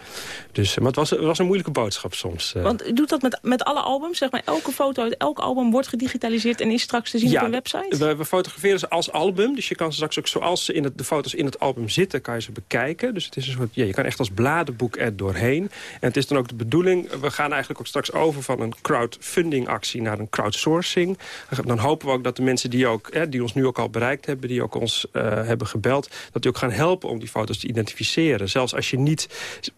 Dus, maar het was, het was een moeilijke boodschap soms. Uh. Want u doet dat met, met alle albums? Zeg maar, elke foto uit elk album wordt gedigitaliseerd en is straks te zien ja, op een website? We, we fotograferen ze als album. Dus je kan ze straks ook zoals ze in het, de foto's in het album zitten, kan je ze bekijken. Dus het is een soort, ja, je kan echt als bladenboek er doorheen. En het is dan ook de bedoeling, we gaan eigenlijk ook straks over van een crowdfunding actie naar een crowdsourcing. Dan hopen we ook dat de mensen die ook, hè, die ons nu ook al bereikt hebben, die ook ons hebben gebeld... dat die ook gaan helpen om die foto's te identificeren. Zelfs als je niet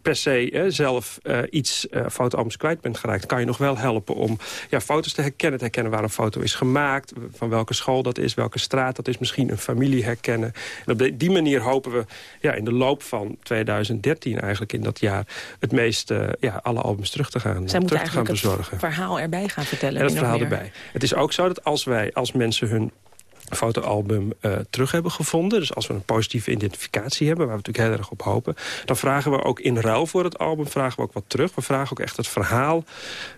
per se zelf iets fotoalbums kwijt bent geraakt... kan je nog wel helpen om ja, foto's te herkennen. Te herkennen waar een foto is gemaakt, van welke school dat is, welke straat dat is. Misschien een familie herkennen. En op manier hopen we ja, in de loop van 2013 eigenlijk in dat jaar... het meest ja, alle albums terug te gaan, Zij terug te gaan bezorgen. het verhaal erbij gaan vertellen. En het verhaal erbij. Het is ook zo dat als wij, als mensen hun fotoalbum uh, terug hebben gevonden. Dus als we een positieve identificatie hebben, waar we natuurlijk heel erg op hopen... dan vragen we ook in ruil voor het album vragen we ook wat terug. We vragen ook echt het verhaal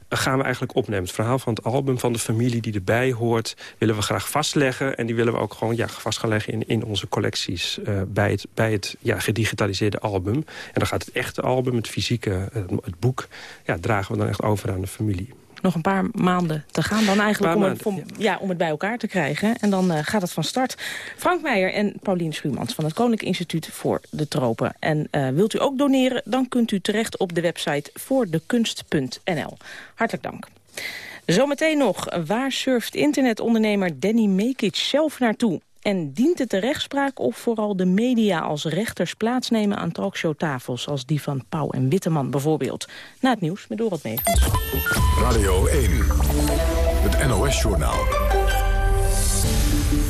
uh, gaan we eigenlijk opnemen. Het verhaal van het album, van de familie die erbij hoort... willen we graag vastleggen. En die willen we ook gewoon ja, vast gaan leggen in, in onze collecties... Uh, bij het, bij het ja, gedigitaliseerde album. En dan gaat het echte album, het fysieke, het boek... Ja, dragen we dan echt over aan de familie nog een paar maanden te gaan dan eigenlijk om om, ja. om het bij elkaar te krijgen. En dan uh, gaat het van start. Frank Meijer en Pauline Schuurmans van het Koninklijk Instituut voor de Tropen. En uh, wilt u ook doneren, dan kunt u terecht op de website voordekunst.nl. Hartelijk dank. Zometeen nog, waar surft internetondernemer Danny Mekic zelf naartoe? En dient het de rechtspraak of vooral de media als rechters plaatsnemen aan talkshowtafels als die van Pauw en Witteman bijvoorbeeld? Na het nieuws met Dorot Megens. Radio 1, het NOS-journaal.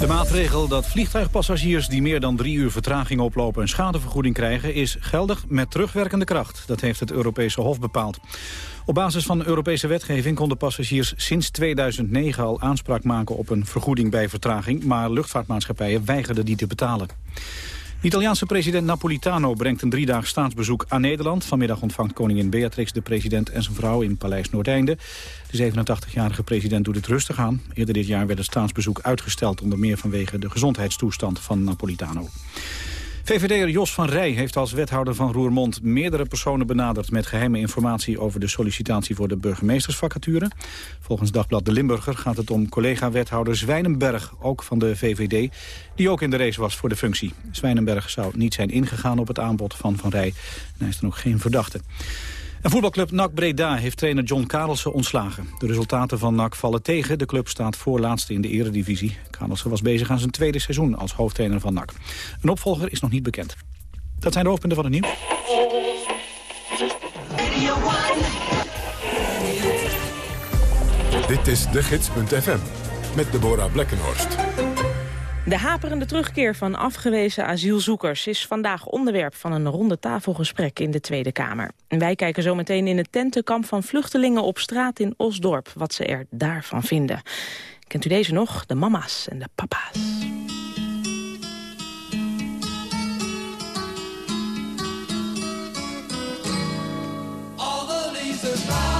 De maatregel dat vliegtuigpassagiers die meer dan drie uur vertraging oplopen een schadevergoeding krijgen is geldig met terugwerkende kracht. Dat heeft het Europese Hof bepaald. Op basis van Europese wetgeving konden passagiers sinds 2009 al aanspraak maken op een vergoeding bij vertraging, maar luchtvaartmaatschappijen weigerden die te betalen. Italiaanse president Napolitano brengt een driedaags staatsbezoek aan Nederland. Vanmiddag ontvangt koningin Beatrix de president en zijn vrouw in Paleis Noordeinde. De 87-jarige president doet het rustig aan. Eerder dit jaar werd het staatsbezoek uitgesteld... onder meer vanwege de gezondheidstoestand van Napolitano. VVD'er Jos van Rij heeft als wethouder van Roermond meerdere personen benaderd met geheime informatie over de sollicitatie voor de burgemeestersvacature. Volgens Dagblad De Limburger gaat het om collega-wethouder Zwijnenberg, ook van de VVD, die ook in de race was voor de functie. Zwijnenberg zou niet zijn ingegaan op het aanbod van Van Rij en hij is dan ook geen verdachte. En voetbalclub NAC Breda heeft trainer John Karelsen ontslagen. De resultaten van NAC vallen tegen. De club staat voorlaatste in de eredivisie. Karelsen was bezig aan zijn tweede seizoen als hoofdtrainer van NAC. Een opvolger is nog niet bekend. Dat zijn de hoofdpunten van het nieuws. Dit is de gids.fm met Deborah Blekkenhorst. De haperende terugkeer van afgewezen asielzoekers is vandaag onderwerp van een ronde tafelgesprek in de Tweede Kamer. wij kijken zo meteen in het tentenkamp van vluchtelingen op straat in Osdorp, wat ze er daarvan vinden. Kent u deze nog? De mama's en de papa's. passed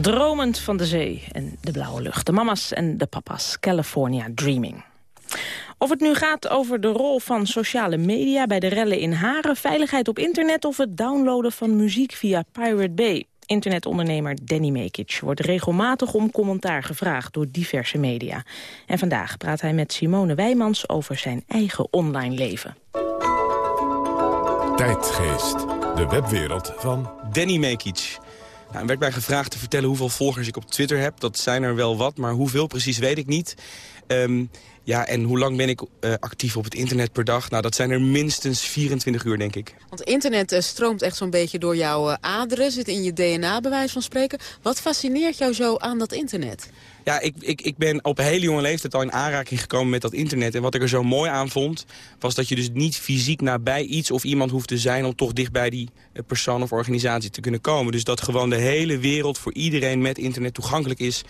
Dromend van de zee en de blauwe lucht. De mama's en de papa's. California Dreaming. Of het nu gaat over de rol van sociale media bij de rellen in Haren... veiligheid op internet of het downloaden van muziek via Pirate Bay. Internetondernemer Danny Mekic wordt regelmatig om commentaar gevraagd door diverse media. En vandaag praat hij met Simone Wijmans over zijn eigen online leven. Tijdgeest, de webwereld van Danny Mekic. Nou, er werd mij gevraagd te vertellen hoeveel volgers ik op Twitter heb. Dat zijn er wel wat, maar hoeveel precies weet ik niet. Ehm, ja, en hoe lang ben ik eh, actief op het internet per dag? Nou, dat zijn er minstens 24 uur, denk ik. Want internet eh, stroomt echt zo'n beetje door jouw eh, aderen, zit in je DNA bij wijze van spreken. Wat fascineert jou zo aan dat internet? Ja, ik, ik, ik ben op een hele jonge leeftijd al in aanraking gekomen met dat internet. En wat ik er zo mooi aan vond, was dat je dus niet fysiek nabij iets of iemand hoeft te zijn... om toch dicht bij die persoon of organisatie te kunnen komen. Dus dat gewoon de hele wereld voor iedereen met internet toegankelijk is...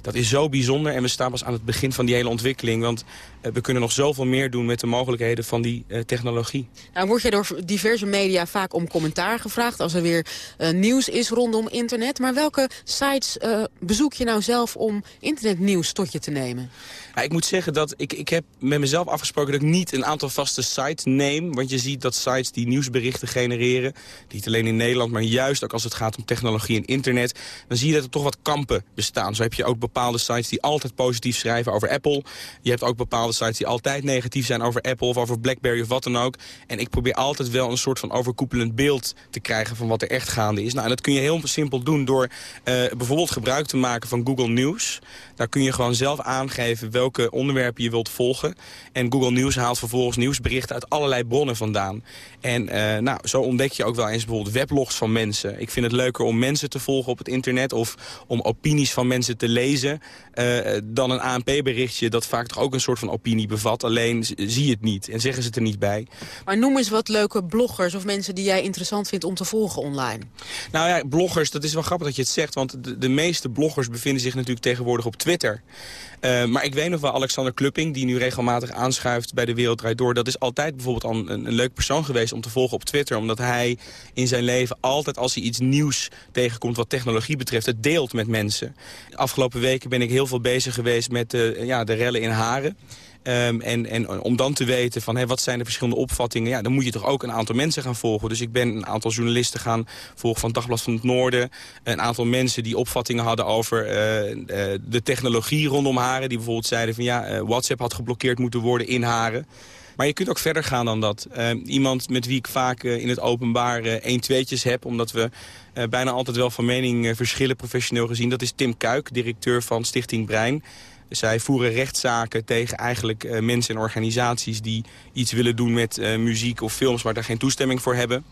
dat is zo bijzonder en we staan pas aan het begin van die hele ontwikkeling. Want eh, we kunnen nog zoveel meer doen met de mogelijkheden van die eh, technologie. Nou, word je door diverse media vaak om commentaar gevraagd... als er weer eh, nieuws is rondom internet. Maar welke sites eh, bezoek je nou zelf om internetnieuws tot je te nemen? Ik moet zeggen dat ik, ik heb met mezelf afgesproken dat ik niet een aantal vaste sites neem. Want je ziet dat sites die nieuwsberichten genereren, niet alleen in Nederland, maar juist ook als het gaat om technologie en internet, dan zie je dat er toch wat kampen bestaan. Zo heb je ook bepaalde sites die altijd positief schrijven over Apple. Je hebt ook bepaalde sites die altijd negatief zijn over Apple of over Blackberry of wat dan ook. En ik probeer altijd wel een soort van overkoepelend beeld te krijgen van wat er echt gaande is. Nou, en dat kun je heel simpel doen door uh, bijvoorbeeld gebruik te maken van Google News. Daar kun je gewoon zelf aangeven welke onderwerpen je wilt volgen. En Google News haalt vervolgens nieuwsberichten uit allerlei bronnen vandaan. En uh, nou, zo ontdek je ook wel eens bijvoorbeeld weblogs van mensen. Ik vind het leuker om mensen te volgen op het internet... of om opinies van mensen te lezen... Uh, dan een ANP-berichtje dat vaak toch ook een soort van opinie bevat. Alleen zie je het niet en zeggen ze het er niet bij. Maar noem eens wat leuke bloggers of mensen die jij interessant vindt om te volgen online. Nou ja, bloggers, dat is wel grappig dat je het zegt... want de, de meeste bloggers bevinden zich natuurlijk tegenwoordig op Twitter... Uh, maar ik weet nog wel Alexander Klupping, die nu regelmatig aanschuift bij de Wereld Door. Dat is altijd bijvoorbeeld een, een, leuk persoon geweest om te volgen op Twitter. Omdat hij in zijn leven altijd als hij iets nieuws tegenkomt wat technologie betreft, het deelt met mensen. De afgelopen weken ben ik heel veel bezig geweest met uh, ja, de rellen in Haren. Um, en, en om dan te weten van wat zijn de verschillende opvattingen... Ja, dan moet je toch ook een aantal mensen gaan volgen. Dus ik ben een aantal journalisten gaan volgen van Dagblad van het Noorden. Een aantal mensen die opvattingen hadden over uh, uh, de technologie rondom Haren. Die bijvoorbeeld zeiden van ja, uh, WhatsApp had geblokkeerd moeten worden in Haren. Maar je kunt ook verder gaan dan dat. Uh, iemand met wie ik vaak in het openbaar uh, één tweetjes heb... omdat we bijna altijd wel van mening verschillen professioneel gezien... dat is Tim Kuik, directeur van Stichting Brein... Zij voeren rechtszaken tegen eigenlijk uh, mensen en organisaties... die iets willen doen met uh, muziek of films waar daar geen toestemming voor hebben.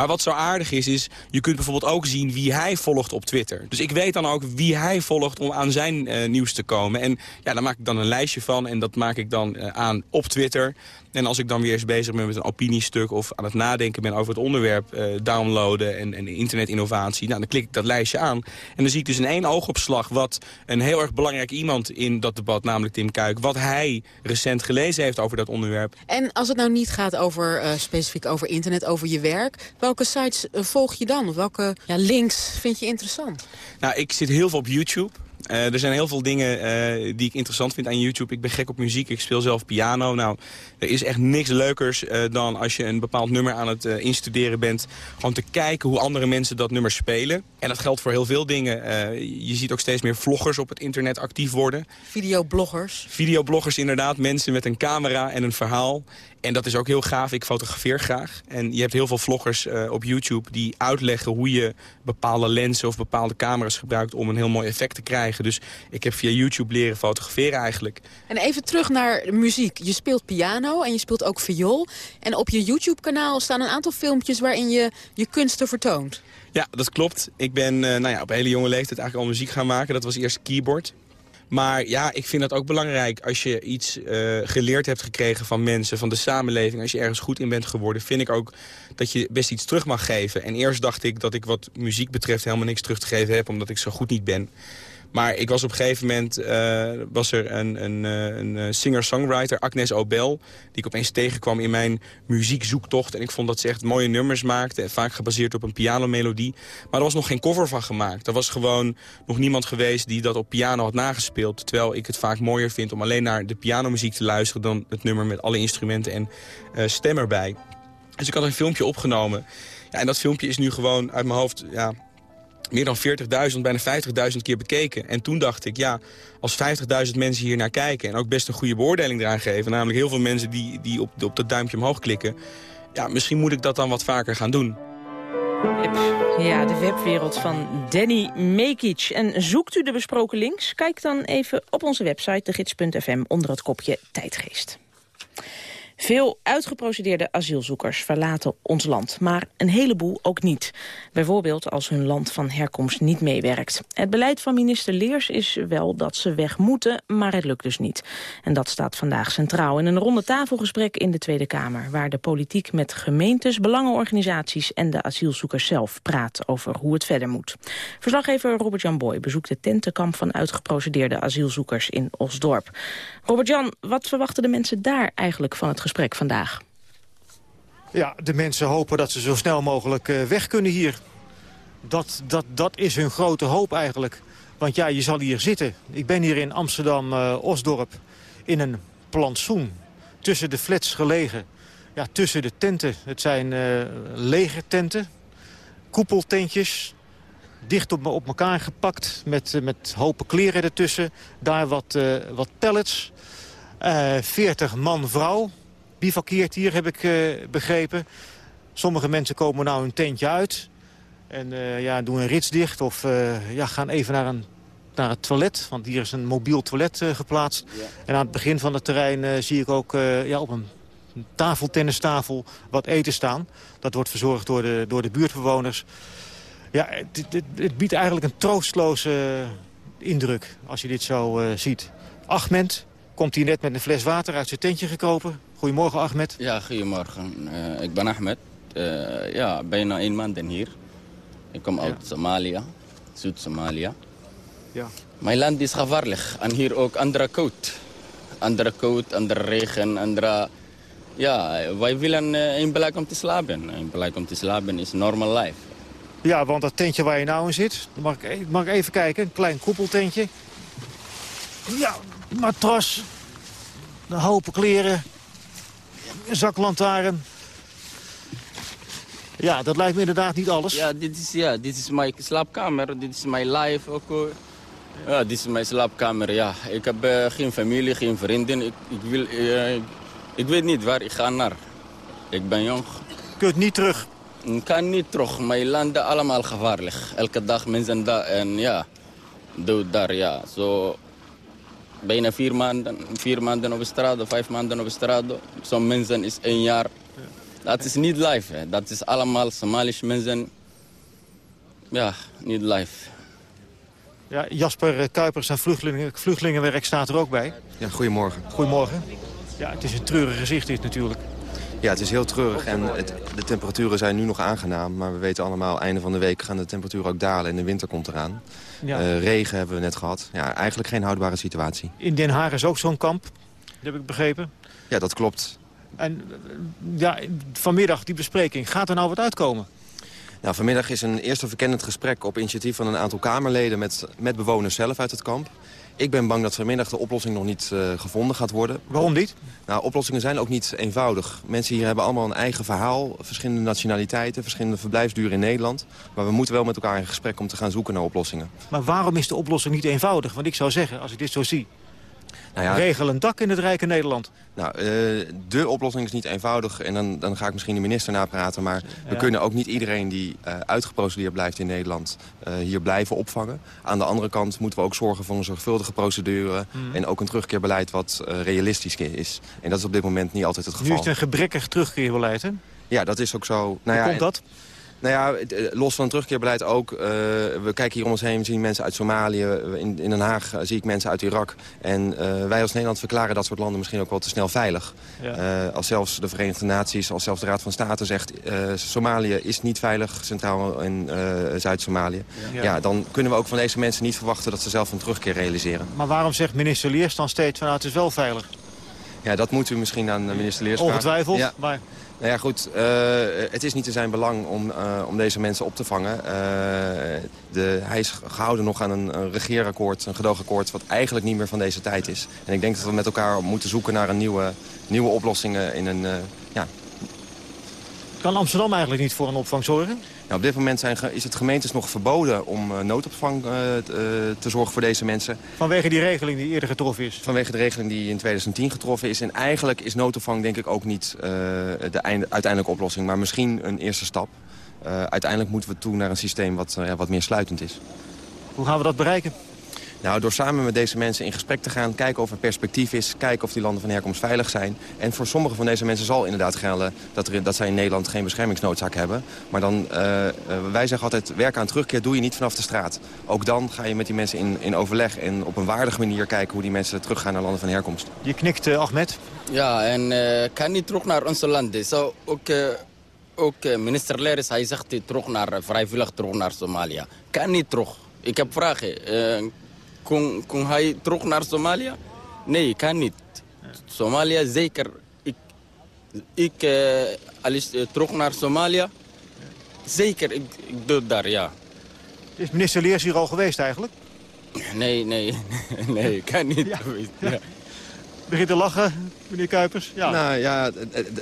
Maar wat zo aardig is, is je kunt bijvoorbeeld ook zien wie hij volgt op Twitter. Dus ik weet dan ook wie hij volgt om aan zijn uh, nieuws te komen. En ja, daar maak ik dan een lijstje van en dat maak ik dan uh, aan op Twitter. En als ik dan weer eens bezig ben met een opiniestuk of aan het nadenken ben over het onderwerp uh, downloaden en, en internetinnovatie, nou, dan klik ik dat lijstje aan. En dan zie ik dus in één oogopslag wat een heel erg belangrijk iemand in dat debat, namelijk Tim Kuik, wat hij recent gelezen heeft over dat onderwerp. En als het nou niet gaat over specifiek over internet, over je werk, welke sites uh, volg je dan? Welke ja, links vind je interessant? Nou, ik zit heel veel op YouTube. Uh, er zijn heel veel dingen uh, die ik interessant vind aan YouTube. Ik ben gek op muziek, ik speel zelf piano. Nou, er is echt niks leukers uh, dan als je een bepaald nummer aan het instuderen bent. Gewoon te kijken hoe andere mensen dat nummer spelen. En dat geldt voor heel veel dingen. je ziet ook steeds meer vloggers op het internet actief worden. Videobloggers. Videobloggers inderdaad, mensen met een camera en een verhaal. En dat is ook heel gaaf. Ik fotografeer graag. En je hebt heel veel vloggers uh, op YouTube die uitleggen hoe je bepaalde lenzen of bepaalde camera's gebruikt om een heel mooi effect te krijgen. Dus ik heb via YouTube leren fotograferen eigenlijk. En even terug naar muziek. Je speelt piano en je speelt ook viool. En op je YouTube kanaal staan een aantal filmpjes waarin je je kunsten vertoont. Ja, dat klopt. Ik ben uh, nou ja, op een hele jonge leeftijd eigenlijk al muziek gaan maken. Dat was eerst keyboard. Maar ja, ik vind dat ook belangrijk als je iets uh, geleerd hebt gekregen van mensen, van de samenleving. Als je ergens goed in bent geworden, vind ik ook dat je best iets terug mag geven. En eerst dacht ik dat ik wat muziek betreft helemaal niks terug te geven heb, omdat ik zo goed niet ben. Maar ik was op een gegeven moment, eh, was er een, een, eh, een eh, singer-songwriter, Agnes Obel... die ik opeens tegenkwam in mijn muziekzoektocht. En ik vond dat ze echt mooie nummers maakte, vaak gebaseerd op een pianomelodie. Maar er was nog geen cover van gemaakt. Er was gewoon nog niemand geweest die dat op piano had nagespeeld. Terwijl ik het vaak mooier vind om alleen naar de pianomuziek te luisteren... dan het nummer met alle instrumenten en eh, stem erbij. Dus ik had een filmpje opgenomen. Ja, en dat filmpje is nu gewoon uit mijn hoofd... Ja, meer dan 40.000, bijna 50.000 keer bekeken. En toen dacht ik, ja, als 50.000 mensen hier naar kijken... en ook best een goede beoordeling eraan geven... namelijk heel veel mensen die, die op, op dat duimpje omhoog klikken... ja, misschien moet ik dat dan wat vaker gaan doen. Ja, de webwereld van Danny Mekic. En zoekt u de besproken links? Kijk dan even op onze website, degids.fm, onder het kopje Tijdgeest. Veel uitgeprocedeerde asielzoekers verlaten ons land, maar een heleboel ook niet. Bijvoorbeeld als hun land van herkomst niet meewerkt. Het beleid van minister Leers is wel dat ze weg moeten, maar het lukt dus niet. En dat staat vandaag centraal in een ronde tafelgesprek in de Tweede Kamer... waar de politiek met gemeentes, belangenorganisaties en de asielzoekers zelf praat over hoe het verder moet. Verslaggever Robert-Jan Boy bezoekt het tentenkamp van uitgeprocedeerde asielzoekers in Osdorp. Robert-Jan, wat verwachten de mensen daar eigenlijk van het vandaag? Ja, de mensen hopen dat ze zo snel mogelijk eh, weg kunnen hier. Dat, dat, dat is hun grote hoop eigenlijk. Want ja, je zal hier zitten. Ik ben hier in Amsterdam-Osdorp in een plantsoen. Tussen de flats gelegen. Ja, tussen de tenten. Het zijn eh legertenten. Koepeltentjes. Dicht op, op elkaar gepakt. Met, eh, met hopen kleren ertussen. Daar wat, eh, wat pallets. Eh 40 man-vrouw. Bivakkeert hier, heb ik eh, begrepen. Sommige mensen komen nou hun tentje uit. En eh, ja, doen een rits dicht of eh, ja, gaan even naar, een, naar het toilet. Want hier is een mobiel toilet geplaatst. En aan het begin van het terrein zie ik ook ja, op een tafeltennistafel wat eten staan. Dat wordt verzorgd door de, door de buurtbewoners. Ja, het, het, het biedt eigenlijk een troostloze indruk als je dit zo ziet. Ahmed komt hier net met een fles water uit zijn tentje gekropen. Goedemorgen Ahmed. Ja, goedemorgen. Eh, ik ben Ahmed. Eh, ja, bijna een maand hier. Ik kom uit Somalia, Zuid-Somalia. Ja. Mijn land is gevaarlijk en hier ook andere koud. Andere koud, andere regen, andere... Ja, wij willen eh, een plek om te slapen. Een plek om te slapen is normal life. Ja, want dat tentje waar je nou in zit, mag ik, e- mag ik even kijken, een klein koepeltentje. Ja, matras, een hopen kleren, een zaklantaarn. Ja, dat lijkt me inderdaad niet alles. Ja, dit is, ja, dit is mijn slaapkamer. Dit is mijn life ook. hoor. Ja, dit is mijn slaapkamer, ja. Ik heb eh, geen familie, geen vrienden. Ik, ik, wil, eh, ik, ik weet niet waar ik ga naar. Ik ben jong. Kunt niet terug? Ik kan niet terug. Mijn landen allemaal gevaarlijk. Elke dag mensen daar en ja, dood daar, ja. Zo bijna vier maanden, vier maanden op straat, vijf maanden op straat. Sommige mensen is één jaar. Dat is niet live. Hè. Dat is allemaal Somalische mensen. Ja, niet live. Ja, Jasper Kuipers en vluchtelingen, vluchtelingenwerk staat er ook bij. Ja, goedemorgen. Goedemorgen. Ja, het is een treurig gezicht dit natuurlijk. Ja, het is heel treurig en het, de temperaturen zijn nu nog aangenaam. Maar we weten allemaal, einde van de week gaan de temperaturen ook dalen en de winter komt eraan. Ja. Eh, regen hebben we net gehad. Ja, eigenlijk geen houdbare situatie. In Den Haag is ook zo'n kamp, dat heb ik begrepen. Ja, dat klopt. En ja, vanmiddag die bespreking, gaat er nou wat uitkomen? Nou, vanmiddag is een eerste verkennend gesprek op initiatief van een aantal Kamerleden met, met bewoners zelf uit het kamp. Ik ben bang dat vanmiddag de oplossing nog niet eh, gevonden gaat worden. Waarom niet? Nou, oplossingen zijn ook niet eenvoudig. Mensen hier hebben allemaal een eigen verhaal, verschillende nationaliteiten, verschillende verblijfsduren in Nederland. Maar we moeten wel met elkaar in gesprek om te gaan zoeken naar oplossingen. Maar waarom is de oplossing niet eenvoudig? Want ik zou zeggen, als ik dit zo zie... Nou ja, regel een dak in het rijke Nederland. Nou, eh, de oplossing is niet eenvoudig. En dan, dan ga ik misschien de minister napraten. Maar we Ja. kunnen ook niet iedereen die eh, uitgeprocedeerd blijft in Nederland... eh, hier blijven opvangen. Aan de andere kant moeten we ook zorgen voor een zorgvuldige procedure... Mhm. en ook een terugkeerbeleid wat realistisch is. En dat is op dit moment niet altijd het Nu geval. is het een gebrekkig terugkeerbeleid, hè? Ja, dat is ook zo. Nou Hoe ja, komt en- dat? Nou ja, eh, los van het terugkeerbeleid ook. eh, we kijken hier om ons heen, we zien mensen uit Somalië. In, in Den Haag eh, zie ik mensen uit Irak. En eh, wij als Nederland verklaren dat soort landen misschien ook wel te snel veilig. Ja. Eh, als zelfs de Verenigde Naties, als zelfs de Raad van State zegt... eh, Somalië is niet veilig, Centraal- en eh, Zuid-Somalië. Ja. Ja. dan kunnen we ook van deze mensen niet verwachten... dat ze zelf een terugkeer realiseren. Maar waarom zegt minister Leers dan steeds van nou, het is wel veilig? Ja, dat moet u misschien aan minister Leers vragen. Ongetwijfeld, Ja. maar... Nou ja, goed. eh, het is niet in zijn belang om, eh, om deze mensen op te vangen. Eh, de, hij is gehouden nog aan een, een regeerakkoord, een gedoogakkoord... wat eigenlijk niet meer van deze tijd is. En ik denk dat we met elkaar moeten zoeken naar een nieuwe, nieuwe oplossingen in een... ja. Kan Amsterdam eigenlijk niet voor een opvang zorgen? Nou, op dit moment zijn, is het gemeentes nog verboden om eh, noodopvang eh, eh, te zorgen voor deze mensen. Vanwege die regeling die eerder getroffen is? Vanwege de regeling die in 2010 getroffen is. En eigenlijk is noodopvang denk ik ook niet de einde, uiteindelijke oplossing. Maar misschien een eerste stap. Uiteindelijk moeten we toe naar een systeem wat, wat meer sluitend is. Hoe gaan we dat bereiken? Nou, door samen met deze mensen in gesprek te gaan, kijken of er perspectief is, kijken of die landen van herkomst veilig zijn. En voor sommige van deze mensen zal inderdaad gelden dat, er, dat zij in Nederland geen beschermingsnoodzaak hebben. Maar dan, eh, eh, wij zeggen altijd, werk aan terugkeer doe je niet vanaf de straat. Ook dan ga je met die mensen in, in overleg en op een waardige manier kijken hoe die mensen teruggaan naar landen van herkomst. Je knikt, eh, Ahmed. Ja, en eh, kan niet terug naar onze landen. Zo, ook eh, ook minister Leris, hij zegt terug naar, vrijwillig terug naar Somalia. Kan niet terug. Ik heb vragen. Eh, kon, kon hij terug naar Somalia? Nee, kan niet. Somalia zeker. Ik, ik eh, als eh, terug naar Somalia, zeker, ik, ik doe daar, ja. Is minister Leers hier al geweest eigenlijk? Nee, nee, nee, kan niet. Ja. Begint te lachen, meneer Kuipers? Ja. Nou ja,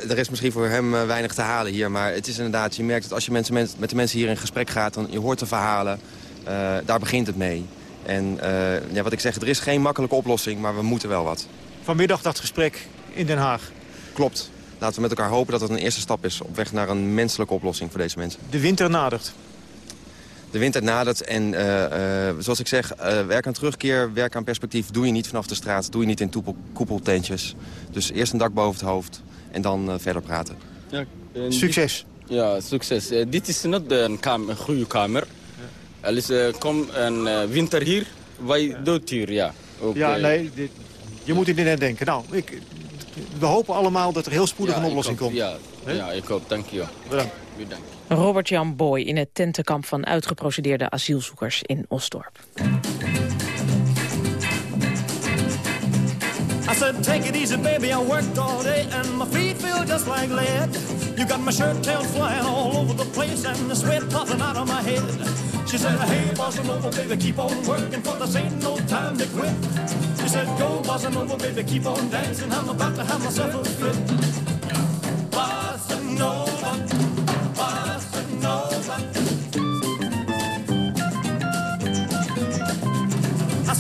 er is misschien voor hem eh, weinig te halen hier. Maar het is inderdaad, je merkt dat als je mensen, met, met de mensen hier in gesprek gaat... dan je hoort de verhalen, eh, daar begint het mee. En eh, ja, wat ik zeg, er is geen makkelijke oplossing, maar we moeten wel wat. Vanmiddag dat gesprek in Den Haag. Klopt. Laten we met elkaar hopen dat het een eerste stap is... op weg naar een menselijke oplossing voor deze mensen. De winter nadert. De winter nadert en eh, eh, zoals ik zeg, eh, werk aan terugkeer, werk aan perspectief... doe je niet vanaf de straat, doe je niet in toepel- koepeltentjes. Dus eerst een dak boven het hoofd en dan verder praten. Ja, Succes. dit- ja, succes. Dit is niet een, kamer, een goede kamer. Er komt een eh, winter hier, wij doen hier, ja. Ook, Ja, eh, nee, dit, je moet dit net denken. Nou, ik, we hopen allemaal dat er heel spoedig ja, een oplossing hoop- komt. Ja, ja, ik hoop. Dank je. Bedankt. Bedankt. Robert-Jan Boy in het tentenkamp van uitgeprocedeerde asielzoekers in Osdorp. Said, take it easy, baby. I worked all day and my feet feel just like lead. You got my shirt tails flying all over the place and the sweat popping out of my head. She said, hey, bossa nova, baby, keep on working for this ain't no time to quit. She said, go, bossa nova, baby, keep on dancing. I'm about to have myself a fit. Bossa nova,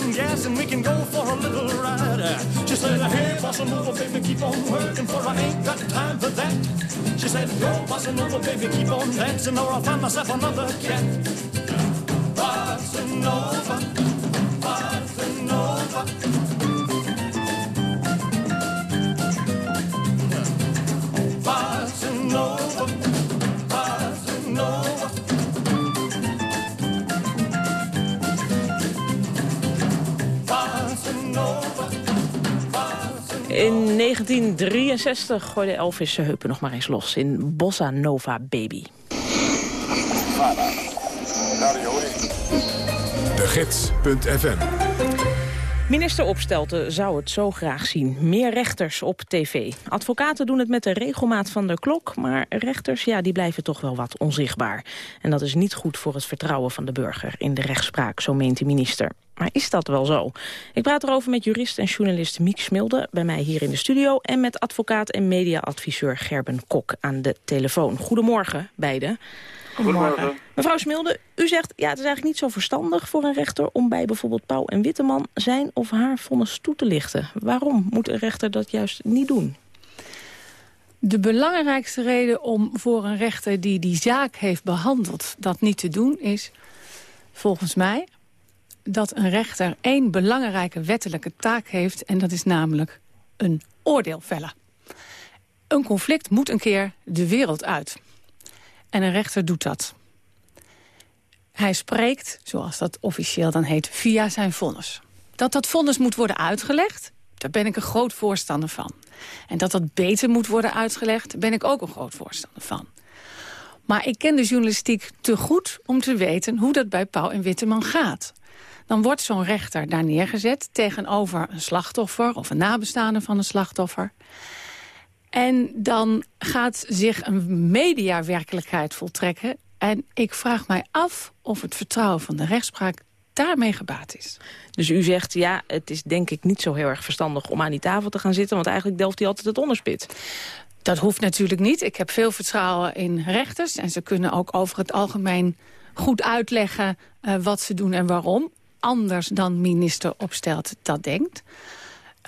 Some gas and we can go for a little ride. She said, hey, bossa nova, baby, keep on working for I ain't got time for that. She said, go, bossa nova, baby, keep on dancing or I'll find myself another cat. 1963 gooide Elvis zijn heupen nog maar eens los in Bossa Nova Baby. De Gids.fm Minister Opstelten zou het zo graag zien. Meer rechters op tv. Advocaten doen het met de regelmaat van de klok... maar rechters ja, die blijven toch wel wat onzichtbaar. En dat is niet goed voor het vertrouwen van de burger in de rechtspraak, zo meent de minister. Maar is dat wel zo? Ik praat erover met jurist en journalist Miek Smilde... bij mij hier in de studio... en met advocaat en mediaadviseur Gerben Kok aan de telefoon. Goedemorgen, beiden. Goedemorgen. Mevrouw Smilde, u zegt ja, het is eigenlijk niet zo verstandig voor een rechter... om bij bijvoorbeeld Pauw en Witteman zijn of haar vonnis toe te lichten. Waarom moet een rechter dat juist niet doen? De belangrijkste reden om voor een rechter die die zaak heeft behandeld... dat niet te doen is, volgens mij, dat een rechter één belangrijke wettelijke taak heeft... en dat is namelijk een oordeel vellen. Een conflict moet een keer de wereld uit. En een rechter doet dat. Hij spreekt, zoals dat officieel dan heet, via zijn vonnis. Dat dat vonnis moet worden uitgelegd, daar ben ik een groot voorstander van. En dat dat beter moet worden uitgelegd, ben ik ook een groot voorstander van. Maar ik ken de journalistiek te goed om te weten hoe dat bij Pauw en Witteman gaat. Dan wordt zo'n rechter daar neergezet tegenover een slachtoffer... of een nabestaande van een slachtoffer. En dan gaat zich een mediawerkelijkheid voltrekken. En ik vraag mij af of het vertrouwen van de rechtspraak daarmee gebaat is. Dus u zegt, ja, het is denk ik niet zo heel erg verstandig om aan die tafel te gaan zitten... want eigenlijk delft hij altijd het onderspit. Dat hoeft natuurlijk niet. Ik heb veel vertrouwen in rechters. En ze kunnen ook over het algemeen goed uitleggen uh, wat ze doen en waarom. Anders dan minister Opstelt dat denkt.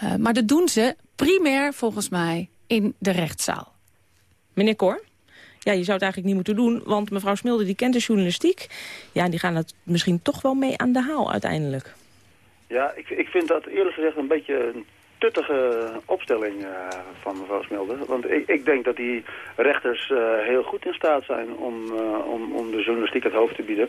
Uh, maar dat doen ze primair volgens mij in de rechtszaal. Meneer Cor? Ja, je zou het eigenlijk niet moeten doen, want mevrouw Smilde die kent de journalistiek. Ja, die gaan het misschien toch wel mee aan de haal uiteindelijk. Ja, ik, ik vind dat eerlijk gezegd een beetje een tuttige opstelling uh, van mevrouw Smilde. Want ik, ik, denk dat die rechters uh, heel goed in staat zijn om, uh, om, om de journalistiek het hoofd te bieden.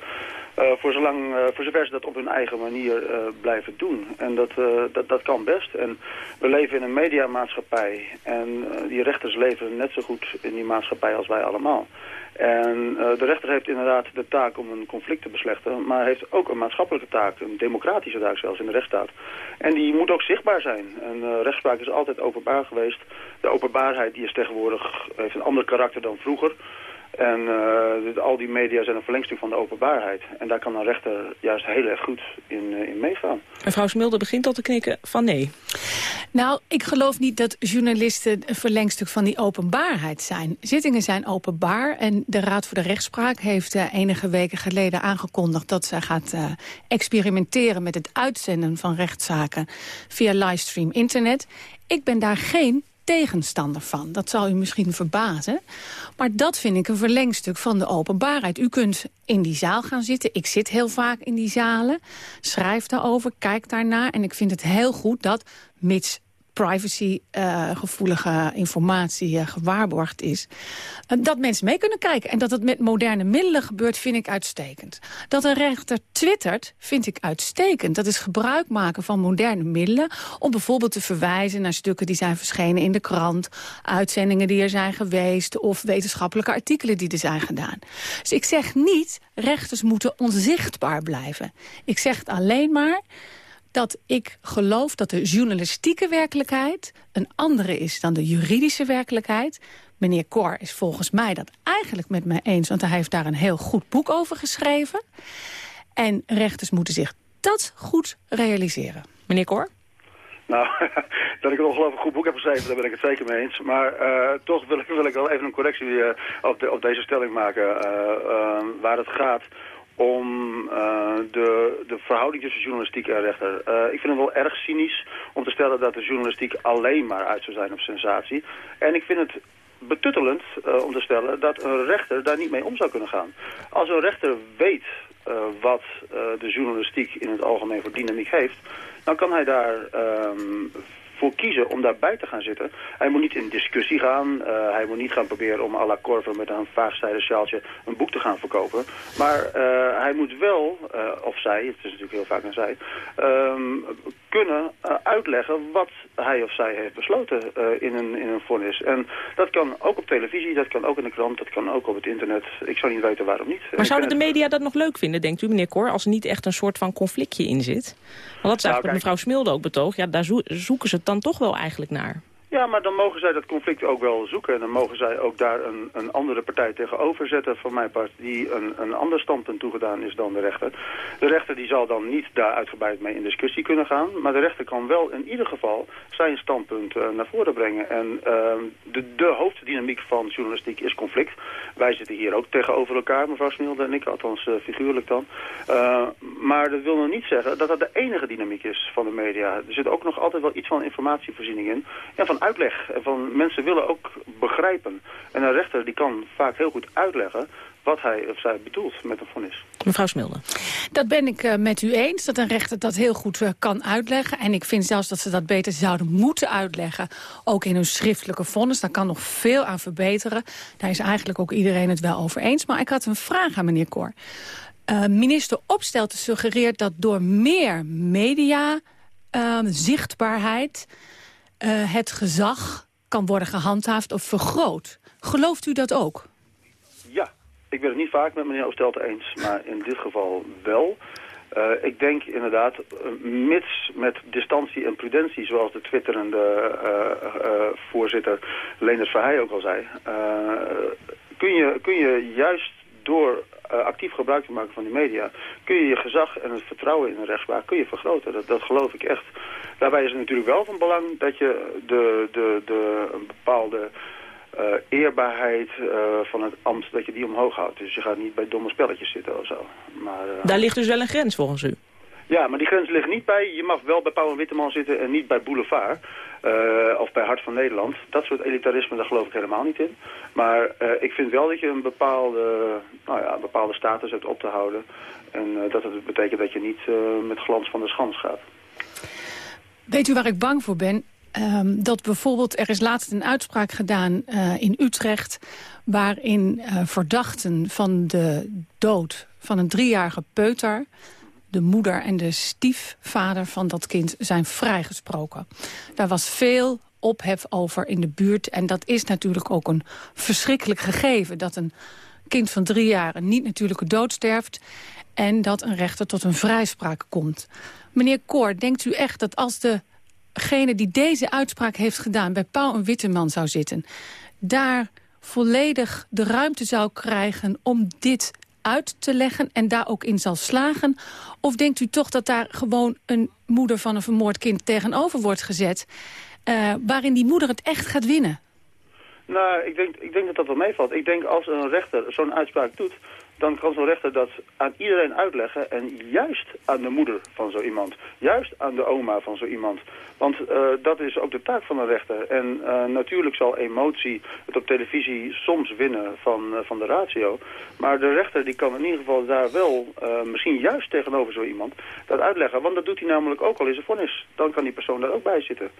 voor, zolang, voor zover ze dat op hun eigen manier blijven doen. En dat, dat, dat kan best. En we leven in een mediamaatschappij. En die rechters leven net zo goed in die maatschappij als wij allemaal. En uh, de rechter heeft inderdaad de taak om een conflict te beslechten, maar heeft ook een maatschappelijke taak, een democratische taak zelfs in de rechtsstaat. En die moet ook zichtbaar zijn. En uh, rechtspraak is altijd openbaar geweest. De openbaarheid die is tegenwoordig, heeft een ander karakter dan vroeger. En uh, al die media zijn een verlengstuk van de openbaarheid. En daar kan een rechter juist heel erg goed in, uh, in meegaan. Mevrouw Smilde begint al te knikken van nee. Nou, ik geloof niet dat journalisten een verlengstuk van die openbaarheid zijn. Zittingen zijn openbaar en de Raad voor de Rechtspraak heeft uh, enige weken geleden aangekondigd dat zij gaat uh, experimenteren met het uitzenden van rechtszaken via livestream internet. Ik ben daar geen tegenstander van. Dat zal u misschien verbazen. Maar dat vind ik een verlengstuk van de openbaarheid. U kunt in die zaal gaan zitten. Ik zit heel vaak in die zalen. Schrijf daarover, kijk daarnaar. En ik vind het heel goed dat, mits privacygevoelige uh, informatie uh, gewaarborgd is. Uh, dat mensen mee kunnen kijken. En dat het met moderne middelen gebeurt, vind ik uitstekend. Dat een rechter twittert, vind ik uitstekend. Dat is gebruik maken van moderne middelen... om bijvoorbeeld te verwijzen naar stukken die zijn verschenen in de krant... uitzendingen die er zijn geweest... of wetenschappelijke artikelen die er zijn gedaan. Dus ik zeg niet, rechters moeten onzichtbaar blijven. Ik zeg het alleen maar dat ik geloof dat de journalistieke werkelijkheid... een andere is dan de juridische werkelijkheid. Meneer Cor is volgens mij dat eigenlijk met mij eens... want hij heeft daar een heel goed boek over geschreven. En rechters moeten zich dat goed realiseren. Meneer Cor? Nou, dat ik een ongelooflijk goed boek heb geschreven, daar ben ik het zeker mee eens. Maar uh, toch wil ik, wil ik wel even een correctie uh, op, de, op deze stelling maken. Uh, waar het gaat om uh, de, de verhouding tussen journalistiek en rechter. Uh, ik vind het wel erg cynisch om te stellen dat de journalistiek alleen maar uit zou zijn op sensatie. En ik vind het betuttelend uh, om te stellen dat een rechter daar niet mee om zou kunnen gaan. Als een rechter weet wat de journalistiek in het algemeen voor dynamiek heeft, dan kan hij daar um, voor kiezen om daarbij te gaan zitten. Hij moet niet in discussie gaan. Eh, hij moet niet gaan proberen om à la Corver met een vaagzijde sjaaltje een boek te gaan verkopen. Maar uh, hij moet wel, uh, of zij, het is natuurlijk heel vaak een zij, um, kunnen uitleggen wat hij of zij heeft besloten in, een, in een vonnis. En dat kan ook op televisie, dat kan ook in de krant, dat kan ook op het internet. Ik zou niet weten waarom niet. Maar zouden de media dat nog leuk vinden, denkt u, meneer Cor, als er niet echt een soort van conflictje in zit? Want dat is eigenlijk nou, mevrouw Smilde ook betoog. Ja, daar zoeken ze het dan toch wel eigenlijk naar. Ja, maar dan mogen zij dat conflict ook wel zoeken. En dan mogen zij ook daar een, een andere partij tegenover zetten, van mijn part, die een, een ander standpunt toegedaan is dan de rechter. De rechter die zal dan niet daar uitgebreid mee in discussie kunnen gaan. Maar de rechter kan wel in ieder geval zijn standpunt uh, naar voren brengen. En uh, de, de hoofddynamiek van journalistiek is conflict. Wij zitten hier ook tegenover elkaar, mevrouw Smilde en ik, althans uh, figuurlijk dan. Uh, maar dat wil nog niet zeggen dat dat de enige dynamiek is van de media. Er zit ook nog altijd wel iets van informatievoorziening in. En van uitleg. Van mensen willen ook begrijpen. En een rechter die kan vaak heel goed uitleggen wat hij of zij bedoelt met een vonnis. Mevrouw Smilde. Dat ben ik uh, met u eens, dat een rechter dat heel goed uh, kan uitleggen. En ik vind zelfs dat ze dat beter zouden moeten uitleggen. Ook in hun schriftelijke vonnis. Daar kan nog veel aan verbeteren. Daar is eigenlijk ook iedereen het wel over eens. Maar ik had een vraag aan meneer Cor. Uh, minister Opstelten suggereert dat door meer media... zichtbaarheid uh, het gezag kan worden gehandhaafd of vergroot. Gelooft u dat ook? Ja, ik ben het niet vaak met meneer Oostelte eens, maar in dit geval wel. Uh, ik denk inderdaad, uh, mits met distantie en prudentie, zoals de twitterende uh, voorzitter Leendert Verheij ook al zei, kun, je, kun je juist door actief gebruik te maken van die media, kun je je gezag en het vertrouwen in de rechtspraak kun je vergroten. Dat, dat geloof ik echt. Daarbij is het natuurlijk wel van belang dat je de, de, de, een bepaalde uh, eerbaarheid uh, van het ambt, dat je die omhoog houdt. Dus je gaat niet bij domme spelletjes zitten of zo. Maar, uh, Daar ligt dus wel een grens volgens u? Ja, maar die grens ligt niet bij, je mag wel bij Pauw en Witteman zitten en niet bij Boulevard. Of bij Hart van Nederland. Dat soort elitarisme, daar geloof ik helemaal niet in. Maar ik vind wel dat je een bepaalde, nou ja, een bepaalde status hebt op te houden. En dat het betekent dat je niet met glans van de schans gaat. Weet u waar ik bang voor ben? Um, dat bijvoorbeeld, er is laatst een uitspraak gedaan in Utrecht... waarin verdachten van de dood van een driejarige peuter... de moeder en de stiefvader van dat kind zijn vrijgesproken. Daar was veel ophef over in de buurt. En dat is natuurlijk ook een verschrikkelijk gegeven... dat een kind van drie jaar niet natuurlijke dood sterft... en dat een rechter tot een vrijspraak komt. Meneer Koor, denkt u echt dat als degene die deze uitspraak heeft gedaan... bij Pauw en Witteman zou zitten... daar volledig de ruimte zou krijgen om dit uit te leggen... en daar ook in zal slagen? Of denkt u toch dat daar gewoon een moeder van een vermoord kind tegenover wordt gezet... Uh, waarin die moeder het echt gaat winnen? Nou, ik denk, ik denk dat dat wel meevalt. Ik denk als een rechter zo'n uitspraak doet dan kan zo'n rechter dat aan iedereen uitleggen. En juist aan de moeder van zo iemand. Juist aan de oma van zo iemand. Want uh, dat is ook de taak van een rechter. En uh, natuurlijk zal emotie het op televisie soms winnen van, uh, van de ratio. Maar de rechter die kan in ieder geval daar wel, misschien juist tegenover zo iemand, dat uitleggen. Want dat doet hij namelijk ook al in zijn vonnis. Dan kan die persoon daar ook bij zitten.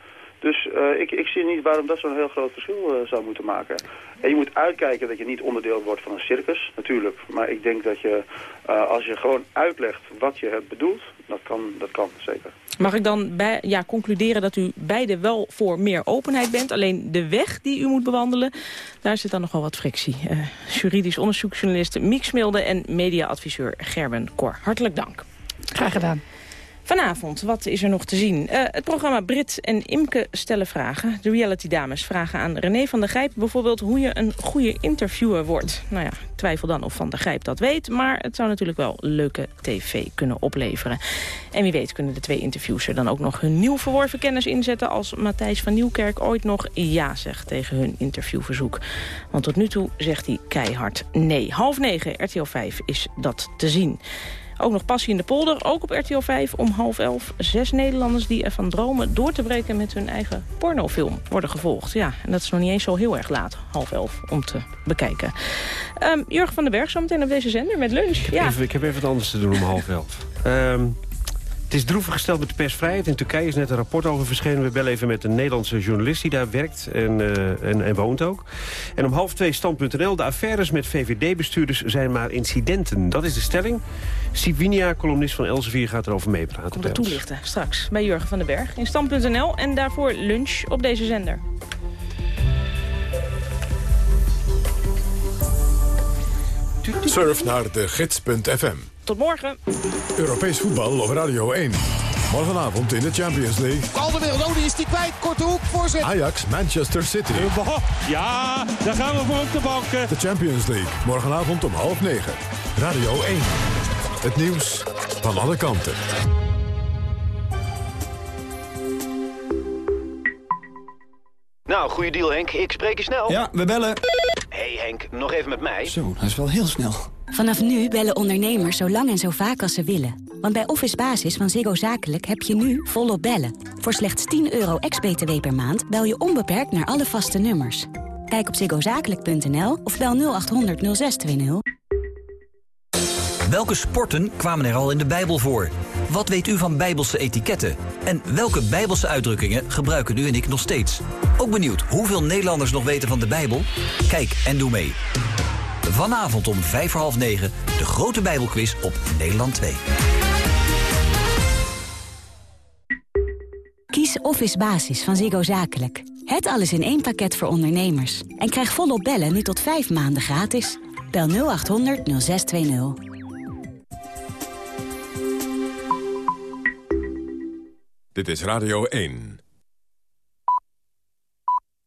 Dus uh, ik, ik zie niet waarom dat zo'n heel groot verschil uh, zou moeten maken. En je moet uitkijken dat je niet onderdeel wordt van een circus, natuurlijk. Maar ik denk dat je, uh, als je gewoon uitlegt wat je hebt bedoeld, dat kan, dat kan zeker. Mag ik dan bij, ja, concluderen dat u beide wel voor meer openheid bent? Alleen de weg die u moet bewandelen, daar zit dan nogal wat frictie. juridisch onderzoeksjournalist Miek Smilde en mediaadviseur Gerben Kor. Hartelijk dank. Graag gedaan. Vanavond, wat is er nog te zien? Uh, het programma Brit en Imke stellen vragen. De reality dames vragen aan René van der Grijp bijvoorbeeld hoe je een goede interviewer wordt. Nou ja, twijfel dan of Van der Grijp dat weet, maar het zou natuurlijk wel leuke tv kunnen opleveren. En wie weet kunnen de twee interviews er dan ook nog hun nieuw verworven kennis inzetten als Matthijs van Nieuwkerk ooit nog ja zegt tegen hun interviewverzoek. Want tot nu toe zegt hij keihard nee. Half negen, RTL 5 is dat te zien. Ook nog Passie in de polder, ook op RTL 5 om half elf. Zes Nederlanders die ervan dromen door te breken met hun eigen pornofilm worden gevolgd. Ja, en dat is nog niet eens zo heel erg laat, half elf, om te bekijken. Um, Jurgen van den Berg, zo meteen op deze zender met lunch. Ik heb, ja. even, ik heb even wat anders te doen om half elf. Um, Het is droevig gesteld met de persvrijheid. In Turkije is net een rapport over verschenen. We bellen even met een Nederlandse journalist die daar werkt en, uh, en, en, woont ook. En om half twee stand.nl. De affaires met VVD-bestuurders zijn maar incidenten. Dat is de stelling. Sivinia, columnist van Elsevier, gaat erover meepraten. Komt er toelichten straks bij Jurgen van den Berg in stand.nl. En daarvoor lunch op deze zender. Surf naar de gids.fm. Tot morgen. Europees voetbal op Radio 1. Morgenavond in de Champions League. Alderweireld, oh, die is die kwijt. Korte hoek, voorzet. Ajax, Manchester City. Ja, daar gaan we voor op de bank. De Champions League, morgenavond om half negen. Radio 1. Het nieuws van alle kanten. Nou, goede deal Henk. Ik spreek je snel. Ja, we bellen. hey Henk, nog even met mij. Zo, dat is wel heel snel. Vanaf nu bellen ondernemers zo lang en zo vaak als ze willen. Want bij Office Basis van Ziggo Zakelijk heb je nu volop bellen. Voor slechts 10 euro ex-BTW per maand bel je onbeperkt naar alle vaste nummers. Kijk op ziggozakelijk.nl of bel 0800 0620. Welke sporten kwamen er al in de Bijbel voor? Wat weet u van Bijbelse etiketten? En welke Bijbelse uitdrukkingen gebruiken u en ik nog steeds? Ook benieuwd hoeveel Nederlanders nog weten van de Bijbel? Kijk en doe mee. Vanavond om vijf voor half negen de grote Bijbelquiz op Nederland 2. Kies Office Basis van Ziggo Zakelijk. Het alles in één pakket voor ondernemers. En krijg volop bellen nu tot vijf maanden gratis. Bel 0800 0620. Dit is Radio 1.